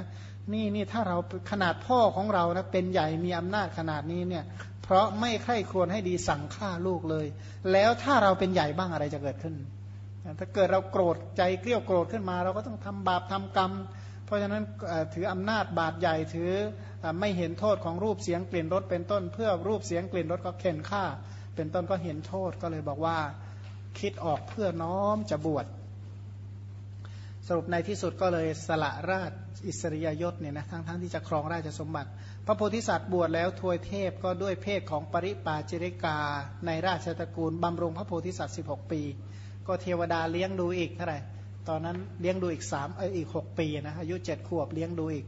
นี่นี่ถ้าเราขนาดพ่อของเรานะเป็นใหญ่มีอำนาจขนาดนี้เนี่ยเพราะไม่ใคร่ครวญให้ดีสั่งฆ่าลูกเลย แล้วถ้าเราเป็นใหญ่บ้างอะไรจะเกิดขึ้น ถ้าเกิดเราโกรธใจเกลี้ยวโกรธขึ้นมา เราก็ต้องทำบาปทำกรรม เพราะฉะนั้นถืออำนาจบาปใหญ่ถือไม่เห็นโทษของรูปเสียงกลิ่นรสเป็นต้น เพื่อรูปเสียงกลิ่นรสก็เข็นฆ่า เป็นต้นก็เห็นโทษก็เลยบอกว่าคิดออกเพื่อน้อมจะบวชสรุปในที่สุดก็เลยสละราชอิสริยยศเนี่ยนะทั้งทั้งที่จะครองราชสมบัติ พระโพธิสัตว์บวชแล้วทวยเทพก็ด้วยเพศของปริปาจิริกาในราชตระกูลบำรุงพระโพธิสัตว์ 16 ปี ก็เทวดาเลี้ยงดูอีกเท่าไหร่ตอนนั้นเลี้ยงดูอีกสามเอออีกหกปีนะอายุเจ็ดขวบเลี้ยงดูอีก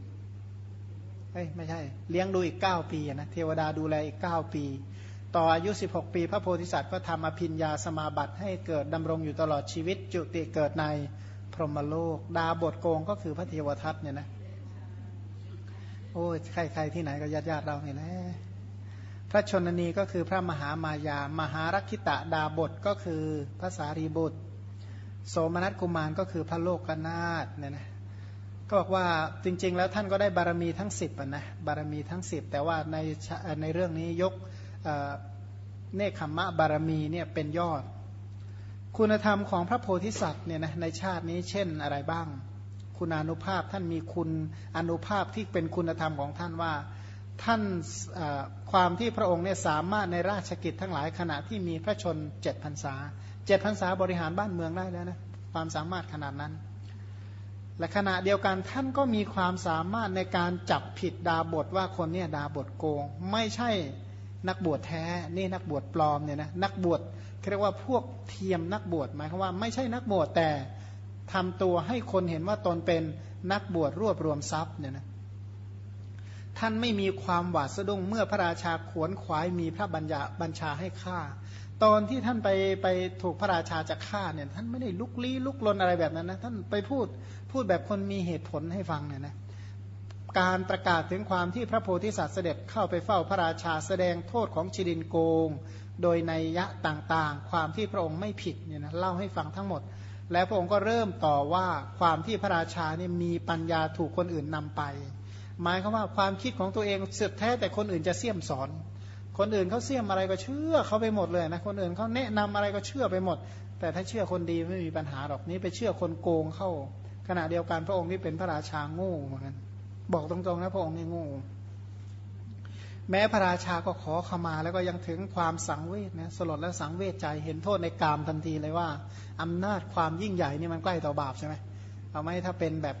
เอ้ยไม่ใช่ เลี้ยงดูอีกเก้าปีนะเทวดาดูแลอีกเก้าปี ต่ออายุสิบหกปี พระโพธิสัตว์ก็ทำอภิญญาสมาบัติให้เกิดดำรงอยู่ตลอดชีวิต จุติเกิดในพรหมโลก ดาบทโกงก็คือพระเทวทัตเนี่ยนะโอ้ยใครๆที่ไหนก็ญาติญาติเราเนี่ยแหละ พระชนนีก็คือพระมหามายามหารักิตะดาบทก็คือพระสารีบุตร โสมนัสกุมารก็คือพระโลกนาถเนี่ยนะก็บอกว่าจริง ๆ แล้วท่านก็ได้บารมีทั้ง 10นะบารมีทั้ง 10 แต่ว่าในในเรื่องนี้ยกเนคขมะบารมีเนี่ยเป็นยอด คุณธรรมของพระโพธิสัตว์เนี่ยนะในชาตินี้เช่นอะไรบ้าง คุณานุภาพท่านมีคุณอนุภาพที่เป็นคุณธรรมของท่านว่า ท่านความที่พระองค์เนี่ยสามารถในราชกิจทั้งหลายขณะที่มีพระชนเจ็ดพรรษาเจ็ดพรรษาบริหารบ้านเมืองได้แล้วนะความสามารถขนาดนั้น และขณะเดียวกันท่านก็มีความสามารถในการจับผิดดาบทว่าคนเนี่ยดาบทโกง ไม่ใช่นักบวชแท้นี่นักบวชปลอมเนี่ยนะนักบวชเรียกว่าพวกเทียมนักบวชหมายความว่าไม่ใช่นักบวชแต่ทำตัวให้คนเห็นว่าตนเป็นนักบวชรวบรวมทรัพย์เนี่ยนะ ท่านไม่มีความหวาดสะดุ้งเมื่อพระราชาขวนขวายมีพระบัญญาบัญชาให้ฆ่า ตอนที่ท่านไปไปถูกพระราชาจะฆ่าเนี่ยท่านไม่ได้ลุกลี้ลุกลนอะไรแบบนั้นนะท่านไปพูดพูดแบบคนมีเหตุผลให้ฟังเนี่ยนะการประกาศถึงความที่พระโพธิสัตว์เสด็จเข้าไปเฝ้าพระราชาแสดงโทษของชิดินโกง โดยในยะต่างๆ ความที่พระองค์ไม่ผิดเนี่ยนะเล่าให้ฟังทั้งหมด แล้วพระองค์ก็เริ่มต่อว่าความที่พระราชาเนี่ยมีปัญญาถูกคนอื่นนำไป หมายคือว่าความคิดของตัวเองสุดแท้แต่คนอื่นจะเสี่ยมสอน คนอื่นเขาเสี่ยมอะไรก็เชื่อเขาไปหมดเลยนะคนอื่นเขาแนะนำอะไรก็เชื่อไปหมด แต่ถ้าเชื่อคนดีไม่มีปัญหาหรอกนี้ไปเชื่อคนโกงเข้า ขณะเดียวกันพระองค์นี่เป็นพระราชาโง่เหมือนกันบอกตรงๆนะพระองค์นี่โง่แม้พระราชาก็ขอขมาแล้วก็ยังถึงความสังเวชนะสลดและสังเวชใจเห็นโทษในกามทันทีเลยว่าอำนาจความยิ่งใหญ่นี่มันใกล้ต่อบาปใช่ไหมเอาไหมถ้าเป็นแบบ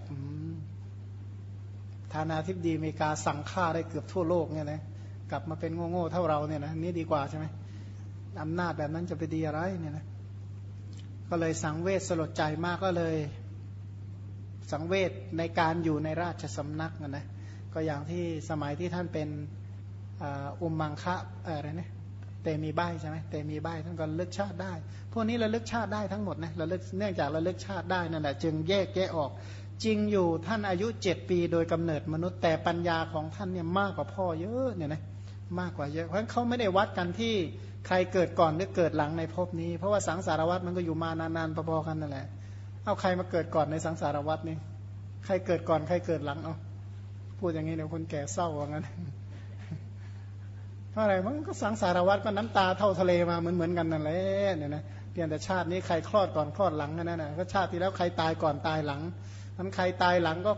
ธานาธิบดีอเมริกาสั่งฆ่าได้เกือบทั่วโลกเนี่ยนะกลับมาเป็นโง่ๆเท่าเราเนี่ยนะนี่ดีกว่าใช่ไหมอำนาจแบบนั้นจะไปดีอะไรเนี่ยนะก็เลยสังเวชสลดใจมากก็เลย สังเวชในการอยู่ในราชสำนักนะนะก็อย่างที่สมัยที่ท่านเป็นอุมมังคะอะไรนะเตมีใบใช่ไหมเตมีใบท่านก็ระลึกชาติได้ พวกนี้ระลึกชาติได้ทั้งหมดนะระลึกเนื่องจากระลึกชาติได้นั่นแหละจึงแยกแยะออก จริงอยู่ท่านอายุเจ็ดปีโดยกำเนิดมนุษย์แต่ปัญญาของท่านเนี่ยมากกว่าพ่อเยอะเนี่ยนะมากกว่าเยอะ เพราะเขาไม่ได้วัดกันที่ใครเกิดก่อนหรือเกิดหลังในภพนี้ เพราะว่าสังสารวัตรมันก็อยู่มานานๆพอๆกันนั่นแหละเอาใครมาเกิดก่อนในสังสารวัตรนี่ใครเกิดก่อนใครเกิดหลังเอาพูดอย่างนี้เดี๋ยวคนแก่เศร้าว่างั้นเพราะอะไรมันก็สังสารวัตรก็น้ำตาเท่าทะเลมาเหมือนเหมือนกันนั่นแหละเนี่ยนะเพียงแต่ชาตินี้ใครคลอดก่อนคลอดหลังนั่นนะก็ชาติที่แล้วใครตายก่อนตายหลัง นั้นใครตายหลังก็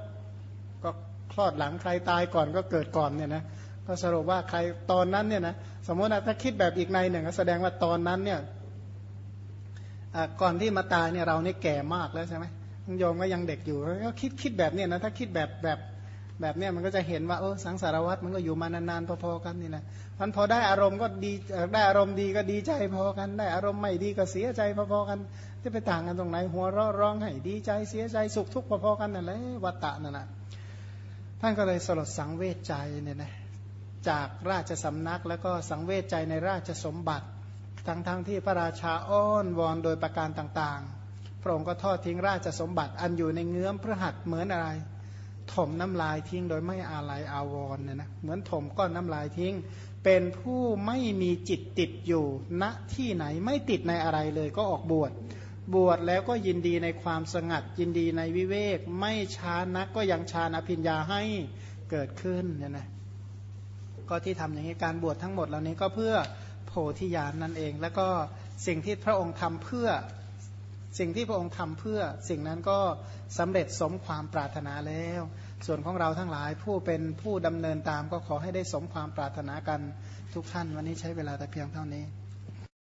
ก็คลอดหลังใครตายก่อนก็เกิดก่อนเนี่ยนะก็สรุปว่าใครตอนนั้นเนี่ยนะสมมตินะถ้าคิดแบบอีกในหนึ่งแสดงว่าตอนนั้นเนี่ยก่อนที่มาตายเนี่ยเรานี่แก่มากแล้วใช่ไหมโยมก็ยังเด็กอยู่ก็คิดคิดแบบเนี่ยนะถ้าคิดแบบแบบ แบบเนี้ยมันก็จะเห็นว่าเออสังสารวัตรมันก็อยู่มานานๆพอๆกันนี่นะมันพอได้อารมณ์ก็ดีได้อารมณ์ดีก็ดีใจพอกัน ได้อารมณ์ไม่ดีก็เสียใจพอๆกัน จะไปต่างกันตรงไหน หัวเราะร้องให้ดีใจเสียใจสุขทุกข์พอๆกันนั่นแหละวัตตะนั่นแหละท่านก็เลยสลดสังเวชใจเนี่ยนะจากราชสำนักแล้วก็สังเวชใจในราชสมบัติทั้งๆทที่พระราชาอ้อนวอนโดยประการต่างๆ พระองค์ก็ทอดทิ้งราชสมบัติอันอยู่ในเงื้อมพระหัตถ์เหมือนอะไร ถมน้ำลายทิ้งโดยไม่อาลัยอาวรเนี่ยนะเหมือนถมก้อนน้ำลายทิ้ง เป็นผู้ไม่มีจิตติดอยู่ณที่ไหนไม่ติดในอะไรเลยก็ออกบวชบวชแล้วก็ยินดีในความสงัดยินดีในวิเวก ไม่ช้านักก็ยังชาอภิญญาให้เกิดขึ้นเนี่ยนะก็ที่ทำอย่างนี้การบวชทั้งหมดเหล่านี้ก็เพื่อโพธิญาณนั่นเอง แล้วก็สิ่งที่พระองค์ทำเพื่อ สิ่งที่พระองค์ทำเพื่อสิ่งนั้นก็สำเร็จสมความปรารถนาแล้ว ส่วนของเราทั้งหลายผู้เป็นผู้ดำเนินตามก็ขอให้ได้สมความปรารถนากันทุกท่าน วันนี้ใช้เวลาแต่เพียงเท่านี้